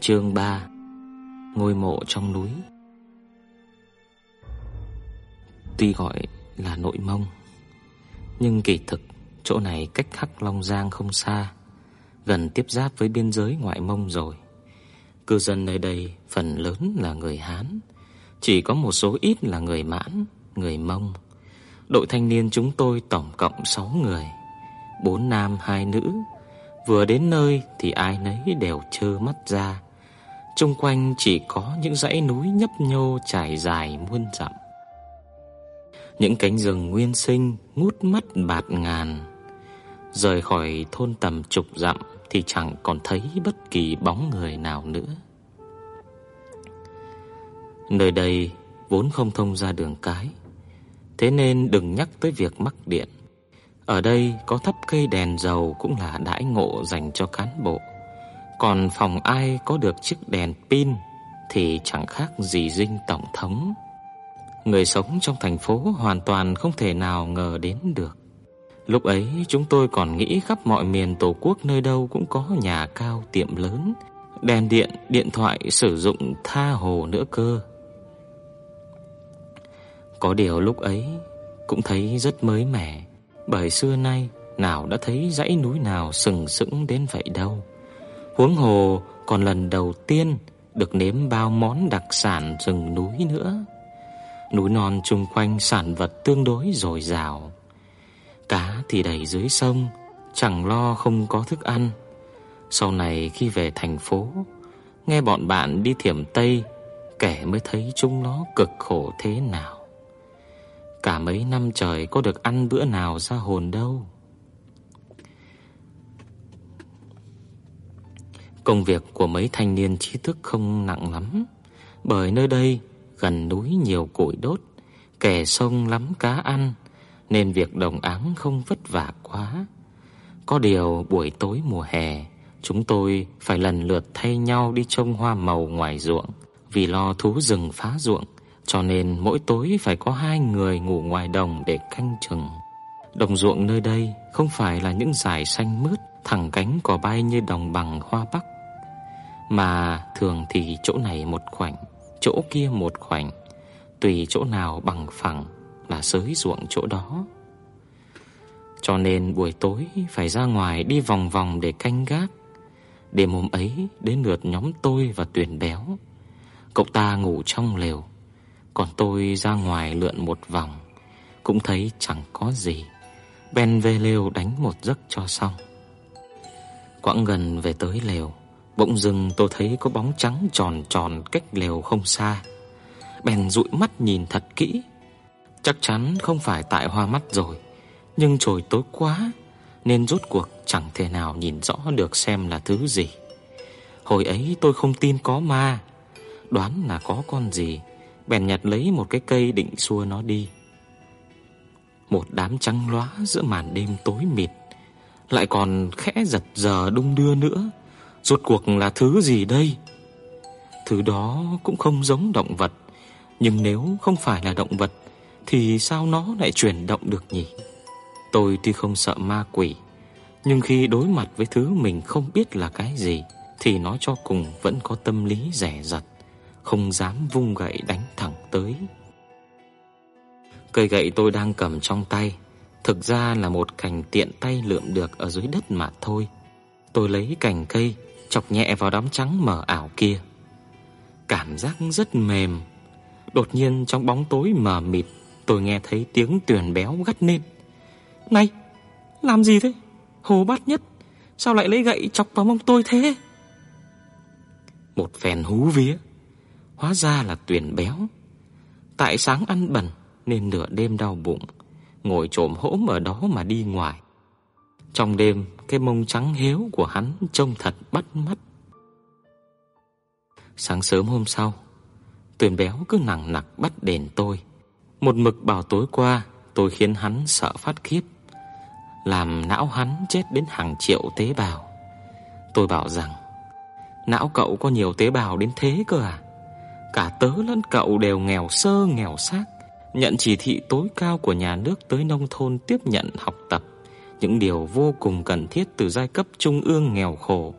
Chương 3 Ngôi mộ trong núi. Tuy gọi là nội mông Nhưng kỳ thực chỗ này cách Hắc Long Giang không xa Gần tiếp giáp với biên giới ngoại mông rồi. Cư dân nơi đây phần lớn là người Hán Chỉ có một số ít là người Mãn, người Mông. Đội thanh niên chúng tôi tổng cộng 6 người bốn nam hai nữ. Vừa đến nơi thì ai nấy đều trơ mắt ra. Trung quanh chỉ có những dãy núi nhấp nhô trải dài muôn dặm. Những cánh rừng nguyên sinh ngút mắt bạt ngàn. Rời khỏi thôn tầm chục dặm thì chẳng còn thấy bất kỳ bóng người nào nữa. Nơi đây vốn không thông ra đường cái, thế nên đừng nhắc tới việc mắc điện. Ở đây có thắp cây đèn dầu cũng là đãi ngộ dành cho cán bộ. Còn phòng ai có được chiếc đèn pin thì chẳng khác gì dinh tổng thống. Người sống trong thành phố hoàn toàn không thể nào ngờ đến được. Lúc ấy chúng tôi còn nghĩ khắp mọi miền Tổ quốc nơi đâu cũng có nhà cao tiệm lớn, đèn điện, điện thoại sử dụng tha hồ nữa cơ. Có điều lúc ấy cũng thấy rất mới mẻ, bởi xưa nay nào đã thấy dãy núi nào sừng sững đến vậy đâu. Huống hồ còn lần đầu tiên được nếm bao món đặc sản rừng núi nữa. Núi non chung quanh sản vật tương đối dồi dào. Cá thì đầy dưới sông, chẳng lo không có thức ăn. Sau này khi về thành phố, nghe bọn bạn đi thiểm Tây kể mới thấy chúng nó cực khổ thế nào. Cả mấy năm trời có được ăn bữa nào ra hồn đâu. Công việc của mấy thanh niên trí thức không nặng lắm, bởi nơi đây gần núi nhiều củi đốt, kẻ sông lắm cá ăn, nên việc đồng áng không vất vả quá. Có điều buổi tối mùa hè, chúng tôi phải lần lượt thay nhau đi trông hoa màu ngoài ruộng, vì lo thú rừng phá ruộng, cho nên mỗi tối phải có hai người ngủ ngoài đồng để canh chừng. Đồng ruộng nơi đây không phải là những dải xanh mướt, thẳng cánh cỏ bay như đồng bằng hoa bắc, mà thường thì chỗ này một khoảnh, chỗ kia một khoảnh, tùy chỗ nào bằng phẳng là sới ruộng chỗ đó. Cho nên buổi tối phải ra ngoài đi vòng vòng để canh gác. Đêm hôm ấy đến lượt nhóm tôi và Tuyền Béo. Cậu ta ngủ trong lều, còn tôi ra ngoài lượn một vòng, cũng thấy chẳng có gì. Ben về lều đánh một giấc cho xong. Quãng gần về tới lều, Bỗng dưng tôi thấy có bóng trắng tròn tròn cách lều không xa. Bèn dụi mắt nhìn thật kỹ. Chắc chắn không phải tại hoa mắt rồi, nhưng trời tối quá nên rốt cuộc chẳng thể nào nhìn rõ được xem là thứ gì. Hồi ấy tôi không tin có ma, đoán là có con gì, bèn nhặt lấy một cái cây định xua nó đi. Một đám trắng lóa giữa màn đêm tối mịt, lại còn khẽ giật giờ đung đưa nữa. Rốt cuộc là thứ gì đây? Thứ đó cũng không giống động vật, nhưng nếu không phải là động vật thì sao nó lại chuyển động được nhỉ? Tôi tuy không sợ ma quỷ, nhưng khi đối mặt với thứ mình không biết là cái gì thì nó cho cùng vẫn có tâm lý rẻ rặt, không dám vung gậy đánh thẳng tới. Cây gậy tôi đang cầm trong tay thực ra là một cành tiện tay lượm được ở dưới đất mà thôi. Tôi lấy cành cây chọc nhẹ vào đám trắng mờ ảo kia. Cảm giác rất mềm. Đột nhiên trong bóng tối mờ mịt, tôi nghe thấy tiếng Tuyền béo gắt lên. "Này, làm gì thế? Hồ Bát Nhất, sao lại lấy gậy chọc vào mông tôi thế?" Một phen hú vía, hóa ra là Tuyền béo. Tại sáng ăn bẩn nên nửa đêm đau bụng, ngồi trồm hổm ở đó mà đi ngoài. Trong đêm, cái mông trắng héo của hắn trông thật bắt mắt. Sáng sớm hôm sau, Tuyền béo cứ nặng nặc bắt đền tôi. Một mực bảo tối qua tôi khiến hắn sợ phát khiếp, làm não hắn chết đến hàng triệu tế bào. Tôi bảo rằng não cậu có nhiều tế bào đến thế cơ à? Cả tớ lẫn cậu đều nghèo sơ nghèo xác, nhận chỉ thị tối cao của nhà nước tới nông thôn tiếp nhận học tập những điều vô cùng cần thiết từ giai cấp trung ương nghèo khổ.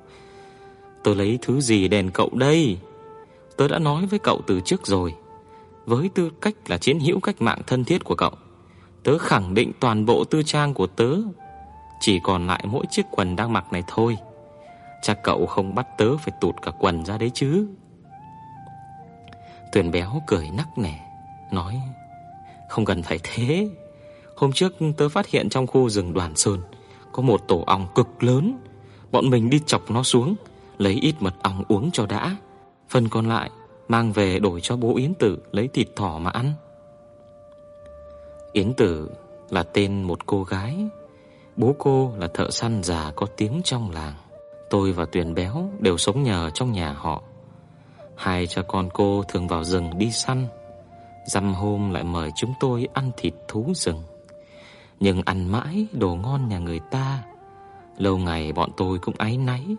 Tôi lấy thứ gì đền cậu đây? Tớ đã nói với cậu từ trước rồi, với tư cách là chiến hữu cách mạng thân thiết của cậu, tớ khẳng định toàn bộ tư trang của tớ chỉ còn lại mỗi chiếc quần đang mặc này thôi. Chắc cậu không bắt tớ phải tụt cả quần ra đấy chứ. Tuyền béo cười nắc nẻ, nói: "Không cần phải thế. Hôm trước tớ phát hiện trong khu rừng Đoàn Sơn có một tổ ong cực lớn, bọn mình đi chọc nó xuống, lấy ít mật ong uống cho đã, phần còn lại mang về đổi cho bố Yến Tử lấy thịt thỏ mà ăn." Yến Tử là tên một cô gái, bố cô là thợ săn già có tiếng trong làng. Tôi và Tuyền Béo đều sống nhờ trong nhà họ. Hai cha con cô thường vào rừng đi săn, dăm hôm lại mời chúng tôi ăn thịt thú rừng. Nhưng ăn mãi đồ ngon nhà người ta, lâu ngày bọn tôi cũng áy náy,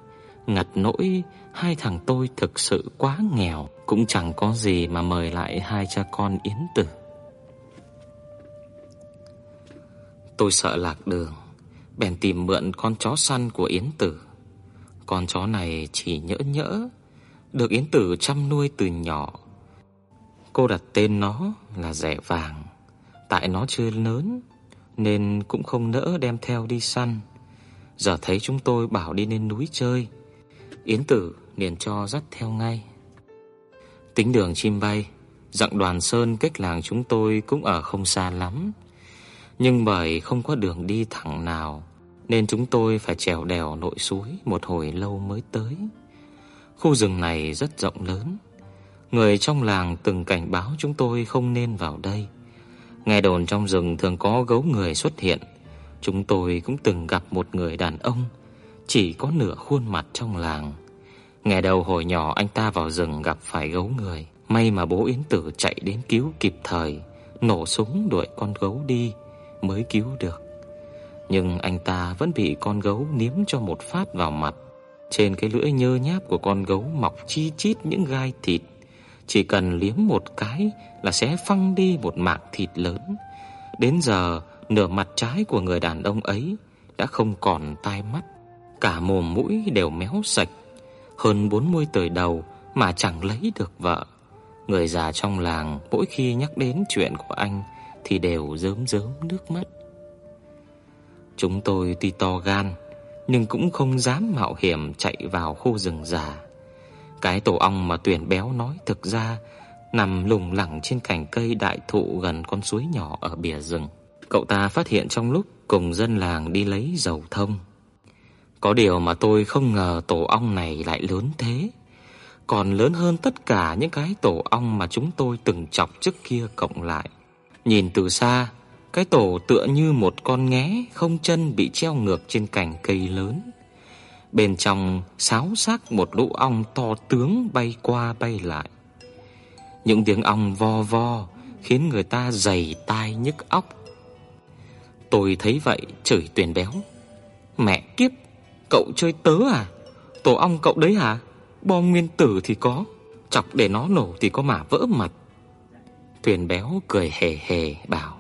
ngặt nỗi hai thằng tôi thực sự quá nghèo, cũng chẳng có gì mà mời lại hai cha con Yến Tử. Tôi sợ lạc đường, bèn tìm mượn con chó săn của Yến Tử. Con chó này chỉ nhỡ nhỡ, được Yến Tử chăm nuôi từ nhỏ. Cô đặt tên nó là Rẻ Vàng, tại nó chưa lớn nên cũng không nỡ đem theo đi săn. Giờ thấy chúng tôi bảo đi lên núi chơi, Yến Tử liền cho dắt theo ngay. Tính đường chim bay, dặn đoàn sơn cách làng chúng tôi cũng ở không xa lắm. Nhưng bởi không có đường đi thẳng nào nên chúng tôi phải trèo đèo nội suối một hồi lâu mới tới. Khu rừng này rất rộng lớn. Người trong làng từng cảnh báo chúng tôi không nên vào đây. Nghe đồn trong rừng thường có gấu người xuất hiện. Chúng tôi cũng từng gặp một người đàn ông chỉ có nửa khuôn mặt trong làng. Nghe đầu hồi nhỏ anh ta vào rừng gặp phải gấu người, may mà bố Yến Tử chạy đến cứu kịp thời, nổ súng đuổi con gấu đi mới cứu được. Nhưng anh ta vẫn bị con gấu niếm cho một phát vào mặt. Trên cái lưỡi nhơ nháp của con gấu mọc chi chít những gai thịt, chỉ cần liếm một cái là sẽ phăng đi một mảng thịt lớn. Đến giờ, nửa mặt trái của người đàn ông ấy đã không còn tai mắt, cả mồm mũi đều méo sạch. Hơn 40 tuổi đầu mà chẳng lấy được vợ. Người già trong làng mỗi khi nhắc đến chuyện của anh thì đều rớm rớm nước mắt. Chúng tôi tuy to gan nhưng cũng không dám mạo hiểm chạy vào khu rừng già. Cái tổ ong mà Tuyển béo nói thực ra nằm lủng lẳng trên cành cây đại thụ gần con suối nhỏ ở bìa rừng. Cậu ta phát hiện trong lúc cùng dân làng đi lấy dầu thông. Có điều mà tôi không ngờ tổ ong này lại lớn thế, còn lớn hơn tất cả những cái tổ ong mà chúng tôi từng chọc trước kia cộng lại. Nhìn từ xa, cái tổ tựa như một con nghé không chân bị treo ngược trên cành cây lớn. Bên trong sáo xác một lũ ong to tướng bay qua bay lại. Những tiếng ong vo vo khiến người ta dày tai nhức óc. Tôi thấy vậy chửi tuyển béo. Mẹ kiếp, cậu chơi tớ à? Tổ ong cậu đấy hả? Bom nguyên tử thì có, chọc để nó nổ thì có mà vỡ mặt. Tuyền béo cười hề hề bảo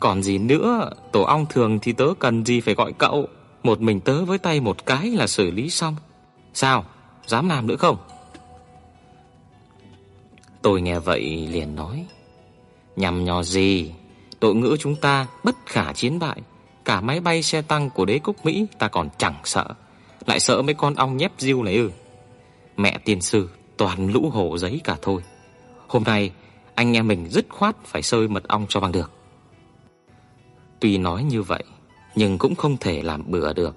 Còn gì nữa Tổ ong thường thì tớ cần gì phải gọi cậu một mình tớ với tay một cái là xử lý xong. Sao? Dám làm nữa không? Tôi nghe vậy liền nói. Nhằm nhò gì? Đội ngữ chúng ta bất khả chiến bại. Cả máy bay xe tăng của đế quốc Mỹ Ta còn chẳng sợ. Lại sợ mấy con ong nhép diêu này ư. Mẹ tiên sư toàn lũ hổ giấy cả thôi. Hôm nay anh em mình dứt khoát phải sơi mật ong cho bằng được. Tuy nói như vậy, nhưng cũng không thể làm bừa được.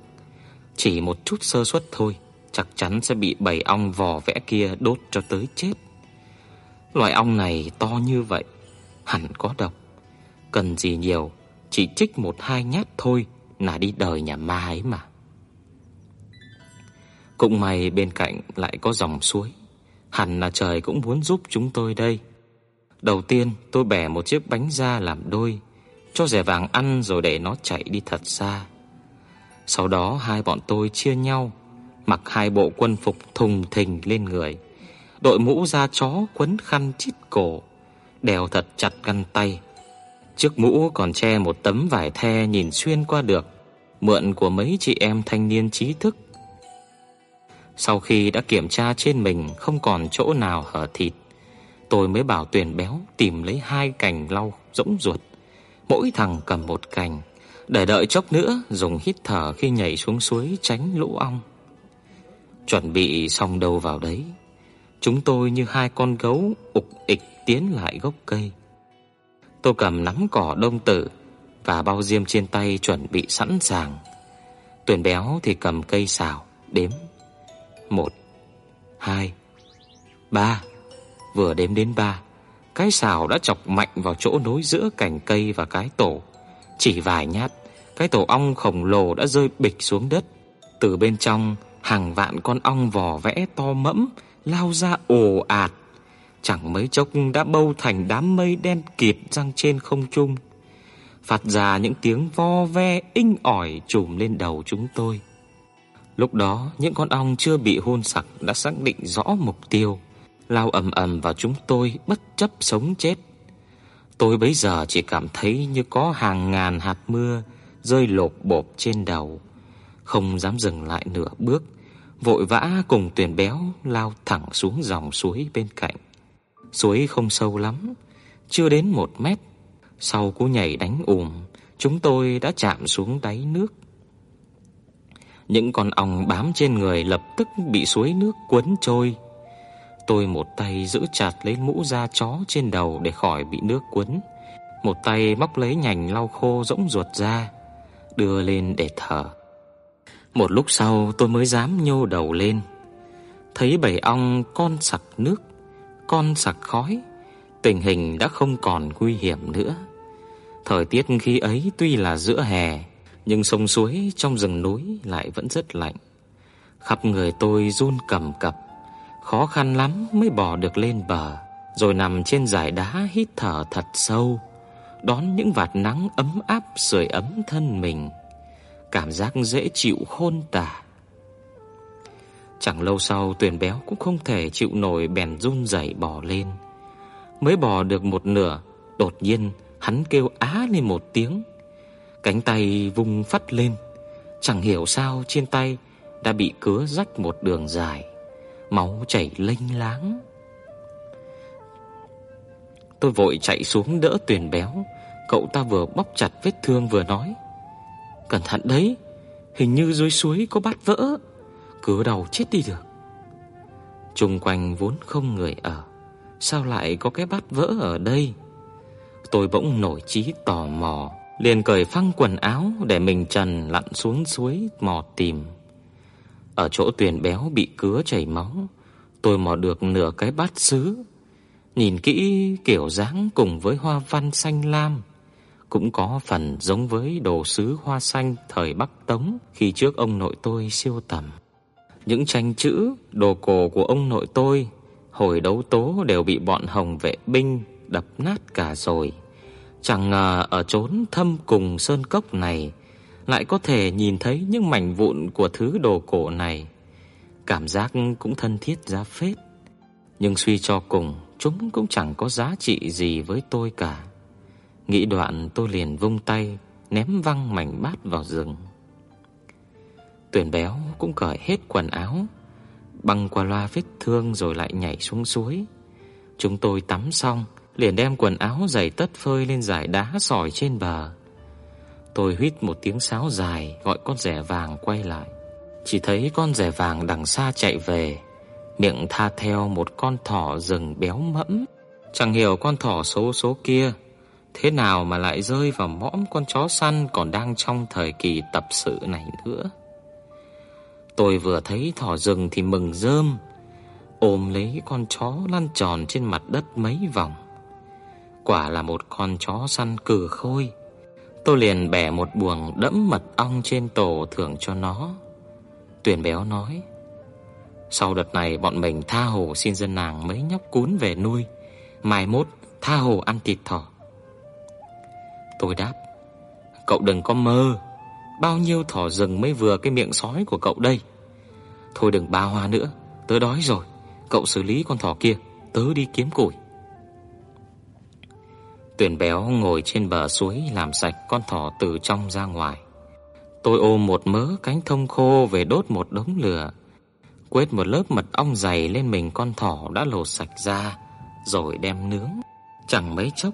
Chỉ một chút sơ suất thôi, chắc chắn sẽ bị bầy ong vò vẽ kia đốt cho tới chết. Loài ong này to như vậy, hẳn có độc. Cần gì nhiều, chỉ trích một hai nhát thôi là đi đời nhà ma ấy mà. Cũng may bên cạnh lại có dòng suối, hẳn là trời cũng muốn giúp chúng tôi đây. Đầu tiên, tôi bẻ một chiếc bánh ra làm đôi, cho rẻ vàng ăn rồi để nó chạy đi thật xa. Sau đó hai bọn tôi chia nhau, mặc hai bộ quân phục thùng thình lên người, đội mũ da chó quấn khăn chít cổ, đeo thật chặt găng tay. Trước mũ còn che một tấm vải the nhìn xuyên qua được, mượn của mấy chị em thanh niên trí thức. Sau khi đã kiểm tra trên mình không còn chỗ nào hở thịt, tôi mới bảo tuyển béo tìm lấy hai cành lau rỗng ruột, mỗi thằng cầm một cành, để đợi chốc nữa dùng hít thở khi nhảy xuống suối tránh lũ ong. Chuẩn bị xong đâu vào đấy, chúng tôi như hai con gấu ục ịch tiến lại gốc cây. Tôi cầm nắm cỏ đông tử và bao diêm trên tay chuẩn bị sẵn sàng. Tuyển béo thì cầm cây xào đếm. một hai ba Vừa đếm đến ba cái xào đã chọc mạnh vào chỗ nối giữa cành cây và cái tổ. Chỉ vài nhát, cái tổ ong khổng lồ đã rơi bịch xuống đất. Từ bên trong, hàng vạn con ong vò vẽ to mẫm lao ra ồ ạt chẳng mấy chốc đã bâu thành đám mây đen kịt răng trên không trung, phát ra những tiếng vo ve inh ỏi trùm lên đầu chúng tôi. Lúc đó, những con ong chưa bị hôn sặc đã xác định rõ mục tiêu, lao ầm ầm vào chúng tôi bất chấp sống chết. Tôi bấy giờ chỉ cảm thấy như có hàng ngàn hạt mưa rơi lộp bộp trên đầu, không dám dừng lại nửa bước, vội vã cùng tuyển béo lao thẳng xuống dòng suối bên cạnh. Suối không sâu lắm, chưa đến một mét. Sau cú nhảy đánh ùm, chúng tôi đã chạm xuống đáy nước. Những con ong bám trên người lập tức bị suối nước cuốn trôi. Tôi một tay giữ chặt lấy mũ da chó trên đầu để khỏi bị nước cuốn, một tay móc lấy nhành lau khô rỗng ruột ra, đưa lên để thở. Một lúc sau tôi mới dám nhô đầu lên, thấy bầy ong con sặc nước con sặc khói, tình hình đã không còn nguy hiểm nữa. Thời tiết khi ấy tuy là giữa hè, nhưng sông suối trong rừng núi lại vẫn rất lạnh. Khắp người tôi run cầm cập, khó khăn lắm mới bò được lên bờ, rồi nằm trên dải đá hít thở thật sâu, đón những vạt nắng ấm áp sưởi ấm thân mình. Cảm giác dễ chịu khôn tả. Chẳng lâu sau tuyển béo cũng không thể chịu nổi bèn run rẩy bò lên. Mới bò được một nửa, đột nhiên hắn kêu á lên một tiếng. Cánh tay vung phắt lên, chẳng hiểu sao trên tay đã bị cứa rách một đường dài, máu chảy lênh láng. Tôi vội chạy xuống đỡ tuyển béo, cậu ta vừa bóp chặt vết thương vừa nói: "Cẩn thận đấy, hình như dưới suối có bát vỡ." cứa đầu chết đi được. Trung quanh vốn không người ở, sao lại có cái bát vỡ ở đây? Tôi bỗng nổi trí tò mò, liền cởi phăng quần áo để mình trần lặn xuống suối mò tìm. Ở chỗ tuyển béo bị cứa chảy máu, tôi mò được nửa cái bát sứ. Nhìn kỹ kiểu dáng cùng với hoa văn xanh lam, cũng có phần giống với đồ sứ hoa xanh thời Bắc Tống khi trước ông nội tôi siêu tầm. Những tranh chữ, đồ cổ của ông nội tôi hồi đấu tố đều bị bọn Hồng vệ binh đập nát cả rồi. Chẳng ngờ ở chốn thâm cùng sơn cốc này lại có thể nhìn thấy những mảnh vụn của thứ đồ cổ này. Cảm giác cũng thân thiết giá phết. Nhưng suy cho cùng, chúng cũng chẳng có giá trị gì với tôi cả. Nghĩ đoạn tôi liền vung tay, ném văng mảnh bát vào rừng. Tuyển béo cũng cởi hết quần áo, băng qua loa vết thương rồi lại nhảy xuống suối. Chúng tôi tắm xong, liền đem quần áo giày tất phơi lên dải đá sỏi trên bờ. Tôi huýt một tiếng sáo dài gọi con rẻ vàng quay lại. Chỉ thấy con rẻ vàng đằng xa chạy về, miệng tha theo một con thỏ rừng béo mẫm. Chẳng hiểu con thỏ số số kia thế nào mà lại rơi vào mõm con chó săn còn đang trong thời kỳ tập sự này nữa. Tôi vừa thấy thỏ rừng thì mừng rơm, ôm lấy con chó lăn tròn trên mặt đất mấy vòng. Quả là một con chó săn cừ khôi. Tôi liền bẻ một buồng đẫm mật ong trên tổ thưởng cho nó. Tuyển béo nói: "Sau đợt này bọn mình tha hồ xin dân nàng mấy nhóc cún về nuôi, mai mốt tha hồ ăn thịt thỏ." Tôi đáp: "Cậu đừng có mơ, bao nhiêu thỏ rừng mới vừa cái miệng sói của cậu đây. Thôi đừng ba hoa nữa, tớ đói rồi, cậu xử lý con thỏ kia, tớ đi kiếm củi." Tuyển béo ngồi trên bờ suối làm sạch con thỏ từ trong ra ngoài. Tôi ôm một mớ cánh thông khô về đốt một đống lửa, quét một lớp mật ong dày lên mình con thỏ đã lột sạch ra, rồi đem nướng. Chẳng mấy chốc,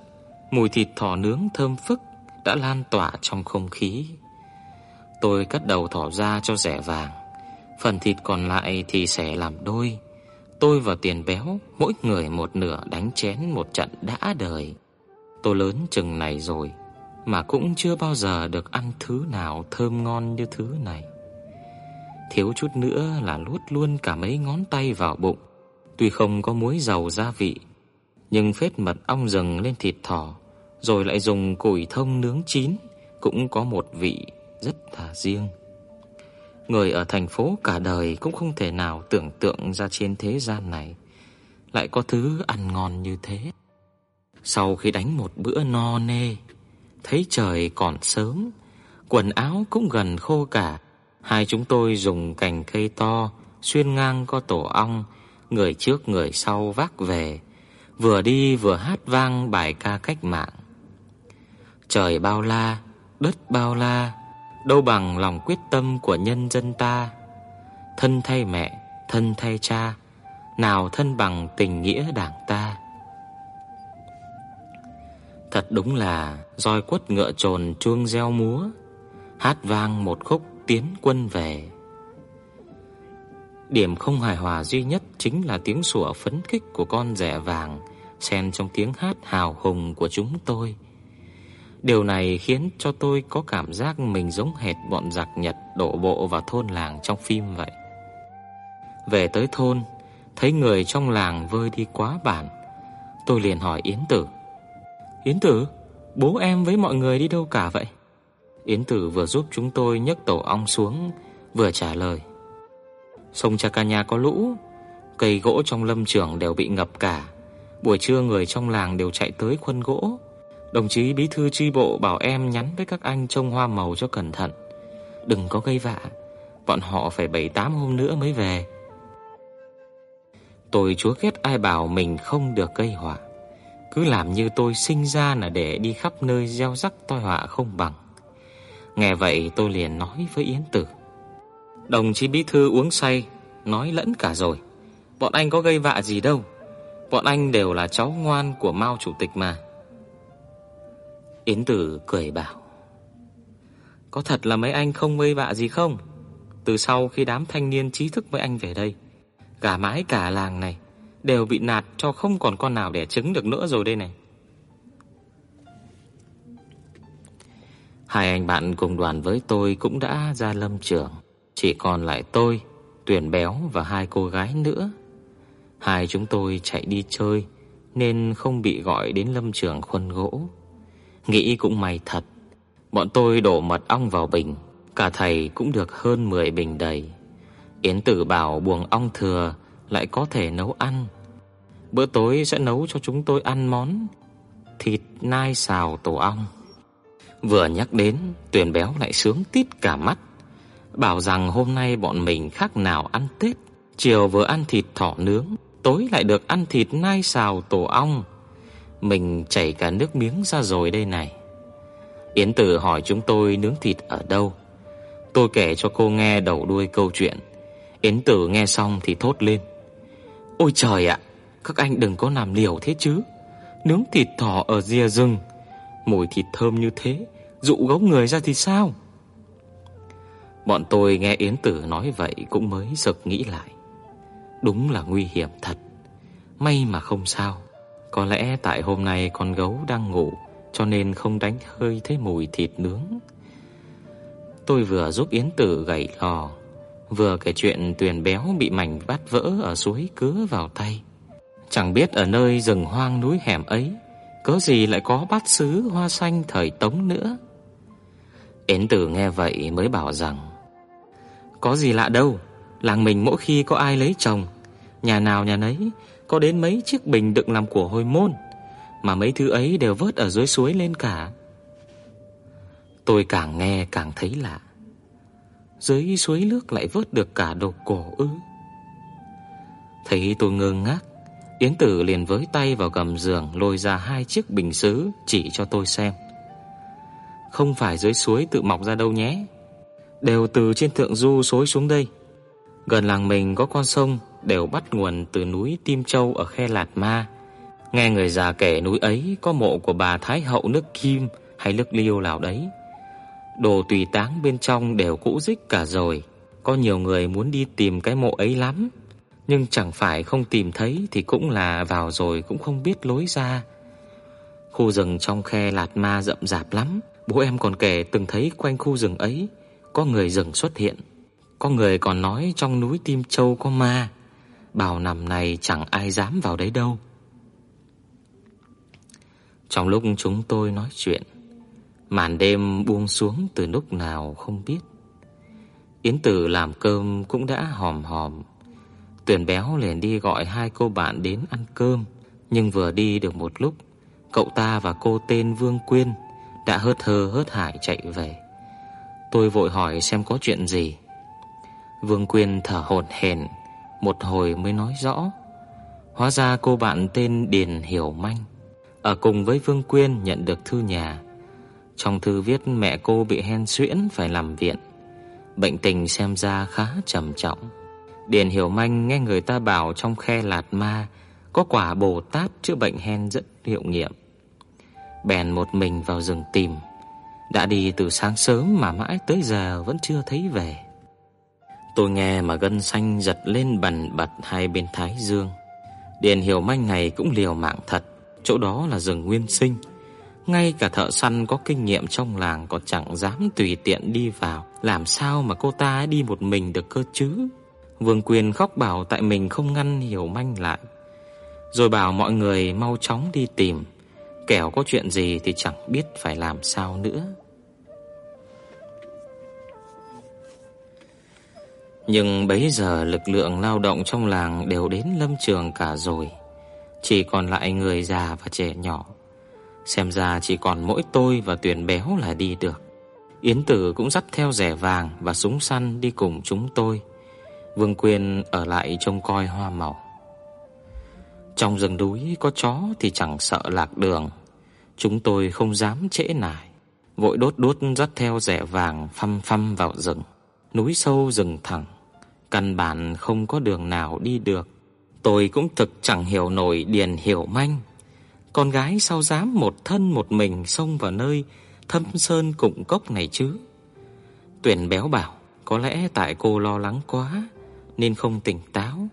mùi thịt thỏ nướng thơm phức đã lan tỏa trong không khí. Tôi cắt đầu thỏ ra cho rẻ vàng, phần thịt còn lại thì sẽ làm đôi. Tôi và Tiền Béo mỗi người một nửa đánh chén một trận đã đời. Tôi lớn chừng này rồi mà cũng chưa bao giờ được ăn thứ nào thơm ngon như thứ này. Thiếu chút nữa là luốt luôn cả mấy ngón tay vào bụng. Tuy không có muối dầu gia vị, nhưng phết mật ong rừng lên thịt thỏ, rồi lại dùng củi thông nướng chín cũng có một vị rất là riêng. Người ở thành phố cả đời cũng không thể nào tưởng tượng ra trên thế gian này lại có thứ ăn ngon như thế. Sau khi đánh một bữa no nê, thấy trời còn sớm, quần áo cũng gần khô cả, hai chúng tôi dùng cành cây to xuyên ngang qua tổ ong, người trước người sau vác về, vừa đi vừa hát vang bài ca cách mạng. Trời bao la, đất bao la, đâu bằng lòng quyết tâm của nhân dân ta. Thân thay mẹ, thân thay cha, nào thân bằng tình nghĩa đảng ta. Thật đúng là roi quất ngựa trồn chuông reo múa, hát vang một khúc tiến quân về. Điểm không hài hòa duy nhất chính là tiếng sủa phấn khích của con rẻ vàng xen trong tiếng hát hào hùng của chúng tôi. Điều này khiến cho tôi có cảm giác mình giống hệt bọn giặc Nhật đổ bộ vào thôn làng trong phim vậy. Về tới thôn, thấy người trong làng vơi đi quá bản, tôi liền hỏi Yến Tử: Yến Tử, bố em với mọi người đi đâu cả vậy? Yến Tử vừa giúp chúng tôi nhấc tổ ong xuống, vừa trả lời. Sông Chakanya có lũ, cây gỗ trong lâm trường đều bị ngập cả. Buổi trưa người trong làng đều chạy tới khuân gỗ. Đồng chí bí thư chi bộ bảo em nhắn với các anh trông hoa màu cho cẩn thận. Đừng có gây vạ, bọn họ phải 7-8 hôm nữa mới về. Tôi chúa ghét ai bảo mình không được gây họa cứ làm như tôi sinh ra là để đi khắp nơi gieo rắc tai họa không bằng. Nghe vậy tôi liền nói với Yến Tử. Đồng chí bí thư uống say, nói lẫn cả rồi. Bọn anh có gây vạ gì đâu. Bọn anh đều là cháu ngoan của Mao chủ tịch mà. Yến Tử cười bảo: "Có thật là mấy anh không gây vạ gì không? Từ sau khi đám thanh niên trí thức với anh về đây, cả mái cả làng này đều bị nạt cho không còn con nào đẻ trứng được nữa rồi đây này. Hai anh bạn cùng đoàn với tôi cũng đã ra lâm trường, chỉ còn lại tôi, Tuyển Béo và hai cô gái nữa. Hai chúng tôi chạy đi chơi nên không bị gọi đến lâm trường khuân gỗ. Nghĩ cũng may thật, bọn tôi đổ mật ong vào bình, cả thầy cũng được hơn 10 bình đầy. Yến Tử bảo buồng ong thừa lại có thể nấu ăn. Bữa tối sẽ nấu cho chúng tôi ăn món thịt nai xào tổ ong. Vừa nhắc đến, Tuyền béo lại sướng tít cả mắt, bảo rằng hôm nay bọn mình khác nào ăn Tết, chiều vừa ăn thịt thỏ nướng, tối lại được ăn thịt nai xào tổ ong. Mình chảy cả nước miếng ra rồi đây này. Yến Tử hỏi chúng tôi nướng thịt ở đâu. Tôi kể cho cô nghe đầu đuôi câu chuyện. Yến Tử nghe xong thì thốt lên. Ôi trời ạ, các anh đừng có làm liều thế chứ. Nướng thịt thỏ ở rìa rừng, mùi thịt thơm như thế, dụ gấu người ra thì sao? Bọn tôi nghe Yến Tử nói vậy cũng mới sực nghĩ lại. Đúng là nguy hiểm thật. May mà không sao. Có lẽ tại hôm nay con gấu đang ngủ cho nên không đánh hơi thấy mùi thịt nướng. Tôi vừa giúp Yến Tử gảy lò, vừa kể chuyện Tuyền béo bị mảnh bát vỡ ở suối cứa vào tay. Chẳng biết ở nơi rừng hoang núi hẻm ấy, có gì lại có bát sứ hoa xanh thời Tống nữa. Yến Tử nghe vậy mới bảo rằng Có gì lạ đâu Làng mình mỗi khi có ai lấy chồng Nhà nào nhà nấy Có đến mấy chiếc bình đựng làm của hồi môn Mà mấy thứ ấy đều vớt ở dưới suối lên cả Tôi càng nghe càng thấy lạ dưới suối nước lại vớt được cả đồ cổ ư Thấy tôi ngơ ngác Yến Tử liền với tay vào gầm giường lôi ra hai chiếc bình sứ chỉ cho tôi xem. Không phải dưới suối tự mọc ra đâu nhé, đều từ trên thượng du xối xuống đây. Gần làng mình có con sông đều bắt nguồn từ núi Tim Châu ở khe Lạt Ma. Nghe người già kể núi ấy có mộ của bà Thái hậu nước Kim hay nước Liêu nào đấy. Đồ tùy táng bên trong đều cũ rích cả rồi, có nhiều người muốn đi tìm cái mộ ấy lắm nhưng chẳng phải không tìm thấy thì cũng là vào rồi cũng không biết lối ra. Khu rừng trong khe Lạt Ma rậm rạp lắm, bố em còn kể từng thấy quanh khu rừng ấy có người rừng xuất hiện. Có người còn nói trong núi Tim Châu có ma, bảo nằm này chẳng ai dám vào đấy đâu. Trong lúc chúng tôi nói chuyện, màn đêm buông xuống từ lúc nào không biết. Yến Tử làm cơm cũng đã hòm hòm Tuyền béo liền đi gọi hai cô bạn đến ăn cơm, nhưng vừa đi được một lúc, cậu ta và cô tên Vương Quyên đã hớt hơ hớt hải chạy về. Tôi vội hỏi xem có chuyện gì. Vương Quyên thở hổn hển, một hồi mới nói rõ. Hóa ra cô bạn tên Điền Hiểu Manh ở cùng với Vương Quyên nhận được thư nhà. Trong thư viết mẹ cô bị hen suyễn phải nằm viện. Bệnh tình xem ra khá trầm trọng. Điền Hiểu Manh nghe người ta bảo trong khe Lạt Ma có quả Bồ Tát chữa bệnh hen rất hiệu nghiệm. Bèn một mình vào rừng tìm, đã đi từ sáng sớm mà mãi tới giờ vẫn chưa thấy về. Tôi nghe mà gân xanh giật lên bần bật hai bên thái dương. Điền Hiểu Manh này cũng liều mạng thật, chỗ đó là rừng nguyên sinh. Ngay cả thợ săn có kinh nghiệm trong làng còn chẳng dám tùy tiện đi vào, làm sao mà cô ta đi một mình được cơ chứ? Vương Quyền khóc bảo tại mình không ngăn Hiểu Manh lại, rồi bảo mọi người mau chóng đi tìm, kẻo có chuyện gì thì chẳng biết phải làm sao nữa. Nhưng bấy giờ lực lượng lao động trong làng đều đến lâm trường cả rồi, chỉ còn lại người già và trẻ nhỏ. Xem ra chỉ còn mỗi tôi và Tuyền Béo là đi được. Yến Tử cũng dắt theo rẻ vàng và súng săn đi cùng chúng tôi. Vương Quyền ở lại trông coi hoa màu. Trong rừng núi có chó thì chẳng sợ lạc đường. Chúng tôi không dám trễ nải, vội đốt đốt dắt theo rẻ vàng phăm phăm vào rừng. Núi sâu rừng thẳng, căn bản không có đường nào đi được. Tôi cũng thực chẳng hiểu nổi điền hiểu manh. Con gái sao dám một thân một mình xông vào nơi thâm sơn cụng cốc này chứ? Tuyển béo bảo, có lẽ tại cô lo lắng quá nên không tỉnh táo.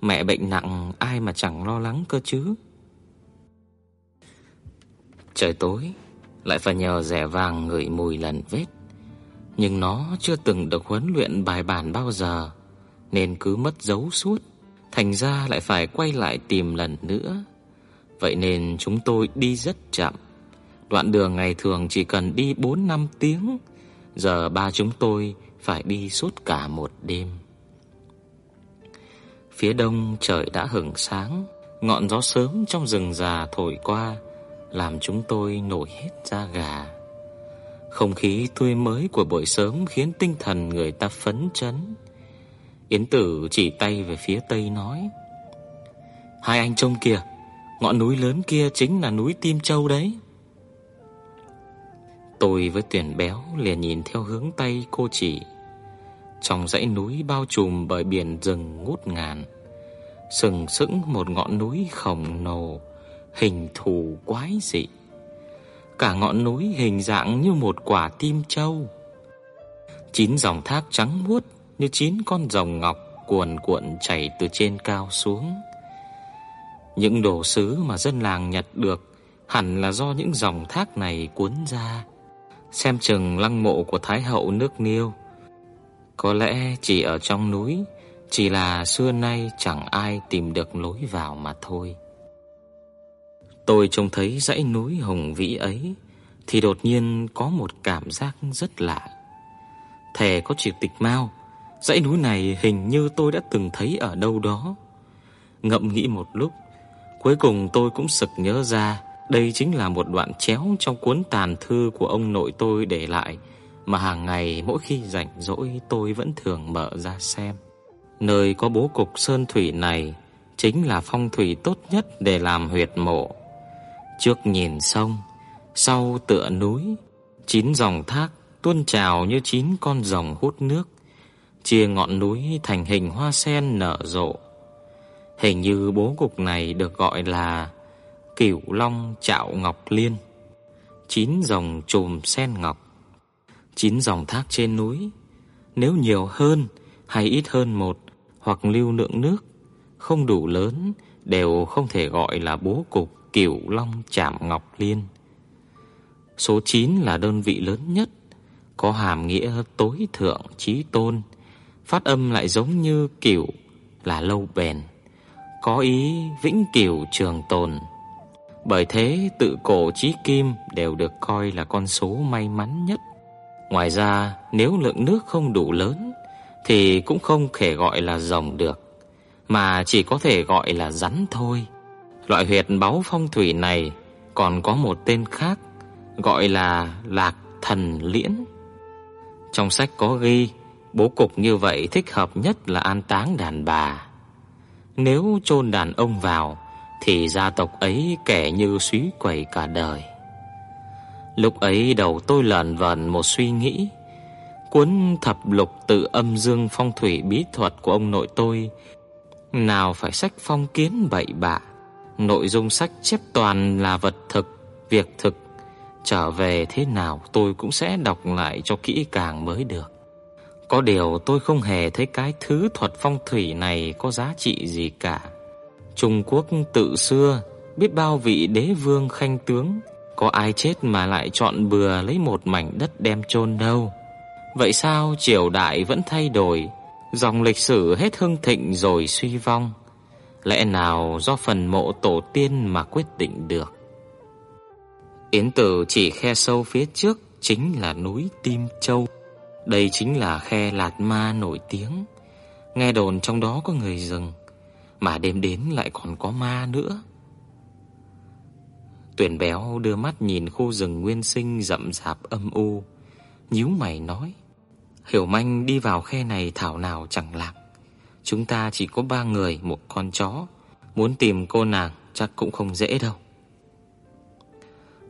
Mẹ bệnh nặng ai mà chẳng lo lắng cơ chứ. Trời tối, lại phải nhờ rẻ vàng ngửi mùi lần vết. Nhưng nó chưa từng được huấn luyện bài bản bao giờ, nên cứ mất dấu suốt, thành ra lại phải quay lại tìm lần nữa. Vậy nên chúng tôi đi rất chậm. Đoạn đường ngày thường chỉ cần đi 4 năm tiếng, giờ ba chúng tôi phải đi suốt cả một đêm. Phía đông trời đã hửng sáng, ngọn gió sớm trong rừng già thổi qua, làm chúng tôi nổi hết da gà. Không khí tươi mới của buổi sớm khiến tinh thần người ta phấn chấn. Yến Tử chỉ tay về phía tây nói: "Hai anh trông kìa, ngọn núi lớn kia chính là núi Tim Châu đấy." Tôi với Tuyển Béo liền nhìn theo hướng tay cô chỉ. Trong dãy núi bao trùm bởi biển rừng ngút ngàn, sừng sững một ngọn núi khổng lồ, hình thù quái dị. Cả ngọn núi hình dạng như một quả tim châu. Chín dòng thác trắng muốt như chín con rồng ngọc cuồn cuộn chảy từ trên cao xuống. Những đồ sứ mà dân làng nhặt được hẳn là do những dòng thác này cuốn ra. Xem chừng lăng mộ của Thái hậu nước Niêu có lẽ chỉ ở trong núi, chỉ là xưa nay chẳng ai tìm được lối vào mà thôi. Tôi trông thấy dãy núi hùng vĩ ấy, thì đột nhiên có một cảm giác rất lạ. Thề có triệt tịch mau, dãy núi này hình như tôi đã từng thấy ở đâu đó. Ngậm nghĩ một lúc, cuối cùng tôi cũng sực nhớ ra, đây chính là một đoạn chéo trong cuốn tàn thư của ông nội tôi để lại mà hàng ngày mỗi khi rảnh rỗi tôi vẫn thường mở ra xem. Nơi có bố cục sơn thủy này chính là phong thủy tốt nhất để làm huyệt mộ. Trước nhìn sông, sau tựa núi, chín dòng thác tuôn trào như chín con rồng hút nước, chia ngọn núi thành hình hoa sen nở rộ. Hình như bố cục này được gọi là Cửu Long Trạo Ngọc Liên. Chín dòng chùm sen ngọc, chín dòng thác trên núi, nếu nhiều hơn hay ít hơn một hoặc lưu lượng nước không đủ lớn đều không thể gọi là bố cục Cửu Long Trạm Ngọc Liên. Số 9 là đơn vị lớn nhất, có hàm nghĩa tối thượng chí tôn, phát âm lại giống như cửu là lâu bền, có ý vĩnh cửu trường tồn. Bởi thế tự cổ chí kim đều được coi là con số may mắn nhất. Ngoài ra, nếu lượng nước không đủ lớn thì cũng không thể gọi là rồng được, mà chỉ có thể gọi là rắn thôi. Loại huyệt báu phong thủy này còn có một tên khác gọi là Lạc Thần Liễn. Trong sách có ghi, bố cục như vậy thích hợp nhất là an táng đàn bà. Nếu chôn đàn ông vào thì gia tộc ấy kẻ như suý quẩy cả đời. Lúc ấy đầu tôi lẩn vẩn một suy nghĩ, cuốn thập lục tự âm dương phong thủy bí thuật của ông nội tôi nào phải sách phong kiến bậy bạ, nội dung sách chép toàn là vật thực, việc thực trở về thế nào tôi cũng sẽ đọc lại cho kỹ càng mới được. Có điều tôi không hề thấy cái thứ thuật phong thủy này có giá trị gì cả. Trung Quốc tự xưa biết bao vị đế vương khanh tướng, có ai chết mà lại chọn bừa lấy một mảnh đất đem chôn đâu. Vậy sao triều đại vẫn thay đổi, dòng lịch sử hết hưng thịnh rồi suy vong? Lẽ nào do phần mộ tổ tiên mà quyết định được? Yến Tử chỉ khe sâu phía trước chính là núi Tim Châu. Đây chính là khe Lạt Ma nổi tiếng. Nghe đồn trong đó có người rừng, mà đêm đến lại còn có ma nữa. Tuyển béo đưa mắt nhìn khu rừng nguyên sinh rậm rạp âm u, nhíu mày nói: "Hiểu Manh đi vào khe này thảo nào chẳng lạc. Chúng ta chỉ có ba người, một con chó, muốn tìm cô nàng chắc cũng không dễ đâu."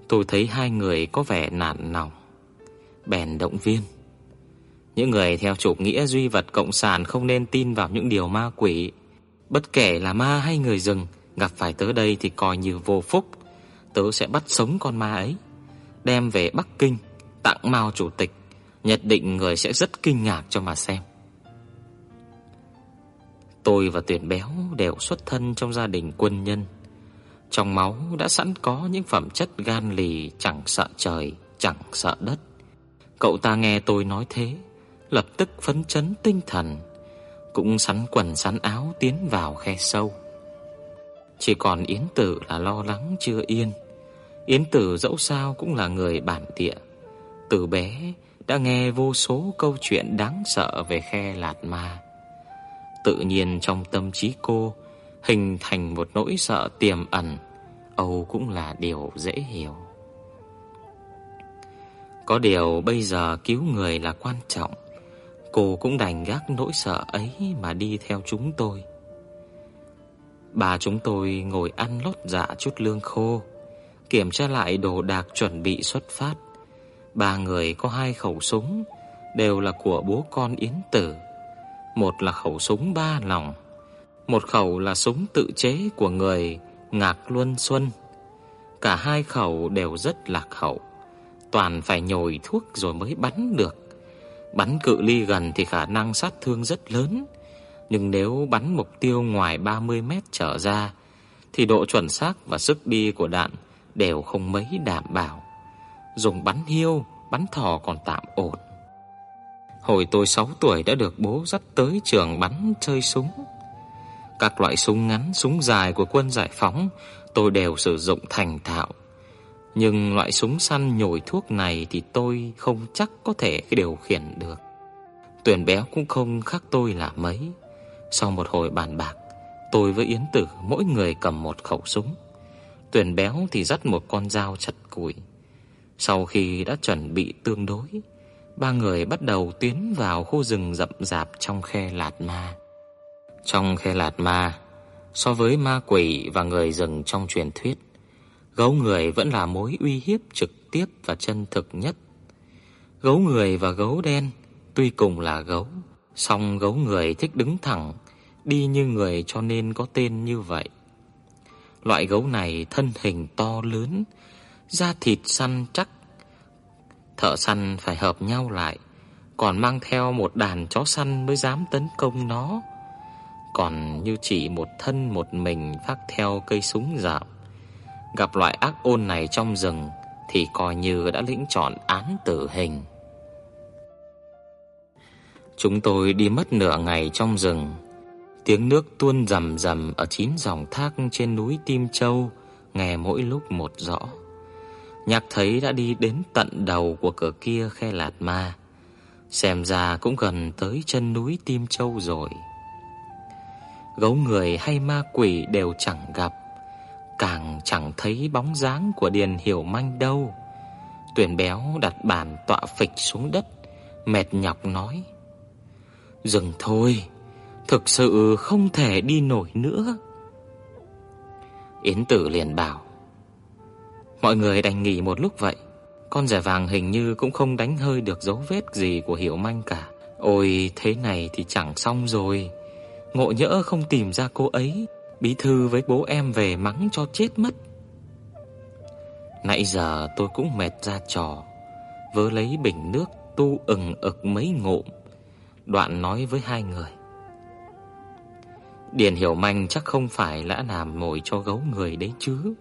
Tôi thấy hai người có vẻ nản lòng, bèn động viên. Những người theo chủ nghĩa duy vật cộng sản không nên tin vào những điều ma quỷ. Bất kể là ma hay người rừng, gặp phải tớ đây thì coi như vô phúc. Tớ sẽ bắt sống con ma ấy, đem về Bắc Kinh, tặng Mao chủ tịch, nhất định người sẽ rất kinh ngạc cho mà xem. Tôi và Tuyển Béo đều xuất thân trong gia đình quân nhân. Trong máu đã sẵn có những phẩm chất gan lì chẳng sợ trời, chẳng sợ đất. Cậu ta nghe tôi nói thế, lập tức phấn chấn tinh thần, cũng sắn quần sắn áo tiến vào khe sâu. Chỉ còn Yến Tử là lo lắng chưa yên. Yến Tử dẫu sao cũng là người bản địa, từ bé đã nghe vô số câu chuyện đáng sợ về khe Lạt Ma. Tự nhiên trong tâm trí cô hình thành một nỗi sợ tiềm ẩn, Âu cũng là điều dễ hiểu. Có điều bây giờ cứu người là quan trọng, cô cũng đành gác nỗi sợ ấy mà đi theo chúng tôi. Bà chúng tôi ngồi ăn lót dạ chút lương khô, kiểm tra lại đồ đạc chuẩn bị xuất phát. Ba người có hai khẩu súng, đều là của bố con Yến Tử. Một là khẩu súng ba lòng, một khẩu là súng tự chế của người Ngạc Luân Xuân. Cả hai khẩu đều rất lạc hậu, toàn phải nhồi thuốc rồi mới bắn được. Bắn cự ly gần thì khả năng sát thương rất lớn, nhưng nếu bắn mục tiêu ngoài 30 mét trở ra thì độ chuẩn xác và sức đi của đạn đều không mấy đảm bảo. Dùng bắn hiêu, bắn thỏ còn tạm ổn. Hồi tôi 6 tuổi đã được bố dắt tới trường bắn chơi súng. Các loại súng ngắn, súng dài của quân giải phóng tôi đều sử dụng thành thạo. Nhưng loại súng săn nhồi thuốc này thì tôi không chắc có thể điều khiển được. Tuyển béo cũng không khác tôi là mấy. Sau một hồi bàn bạc, tôi với Yến Tử mỗi người cầm một khẩu súng. Tuyển béo thì dắt một con dao chặt củi. Sau khi đã chuẩn bị tương đối, ba người bắt đầu tiến vào khu rừng rậm rạp trong khe Lạt Ma. Trong khe Lạt Ma, so với ma quỷ và người rừng trong truyền thuyết, gấu người vẫn là mối uy hiếp trực tiếp và chân thực nhất. Gấu người và gấu đen tuy cùng là gấu, song gấu người thích đứng thẳng, đi như người cho nên có tên như vậy. Loại gấu này thân hình to lớn, da thịt săn chắc. Thợ săn phải hợp nhau lại, còn mang theo một đàn chó săn mới dám tấn công nó. Còn như chỉ một thân một mình phát theo cây súng dạo. Gặp loại ác ôn này trong rừng thì coi như đã lĩnh chọn án tử hình. Chúng tôi đi mất nửa ngày trong rừng. Tiếng nước tuôn rầm rầm ở chín dòng thác trên núi Tim Châu, nghe mỗi lúc một rõ. Nhạc thấy đã đi đến tận đầu của cửa kia khe Lạt Ma. Xem ra cũng gần tới chân núi Tim Châu rồi. Gấu người hay ma quỷ đều chẳng gặp, càng chẳng thấy bóng dáng của Điền Hiểu Manh đâu. Tuyển béo đặt bàn tọa phịch xuống đất, mệt nhọc nói: "Dừng thôi, thực sự không thể đi nổi nữa." Yến Tử liền bảo: Mọi người đành nghỉ một lúc vậy. Con rẻ vàng hình như cũng không đánh hơi được dấu vết gì của Hiểu Manh cả. Ôi, thế này thì chẳng xong rồi. Ngộ nhỡ không tìm ra cô ấy, bí thư với bố em về mắng cho chết mất. Nãy giờ tôi cũng mệt ra trò, vớ lấy bình nước tu ừng ực mấy ngụm, đoạn nói với hai người. Điền Hiểu Manh chắc không phải lã làm mồi cho gấu người đấy chứ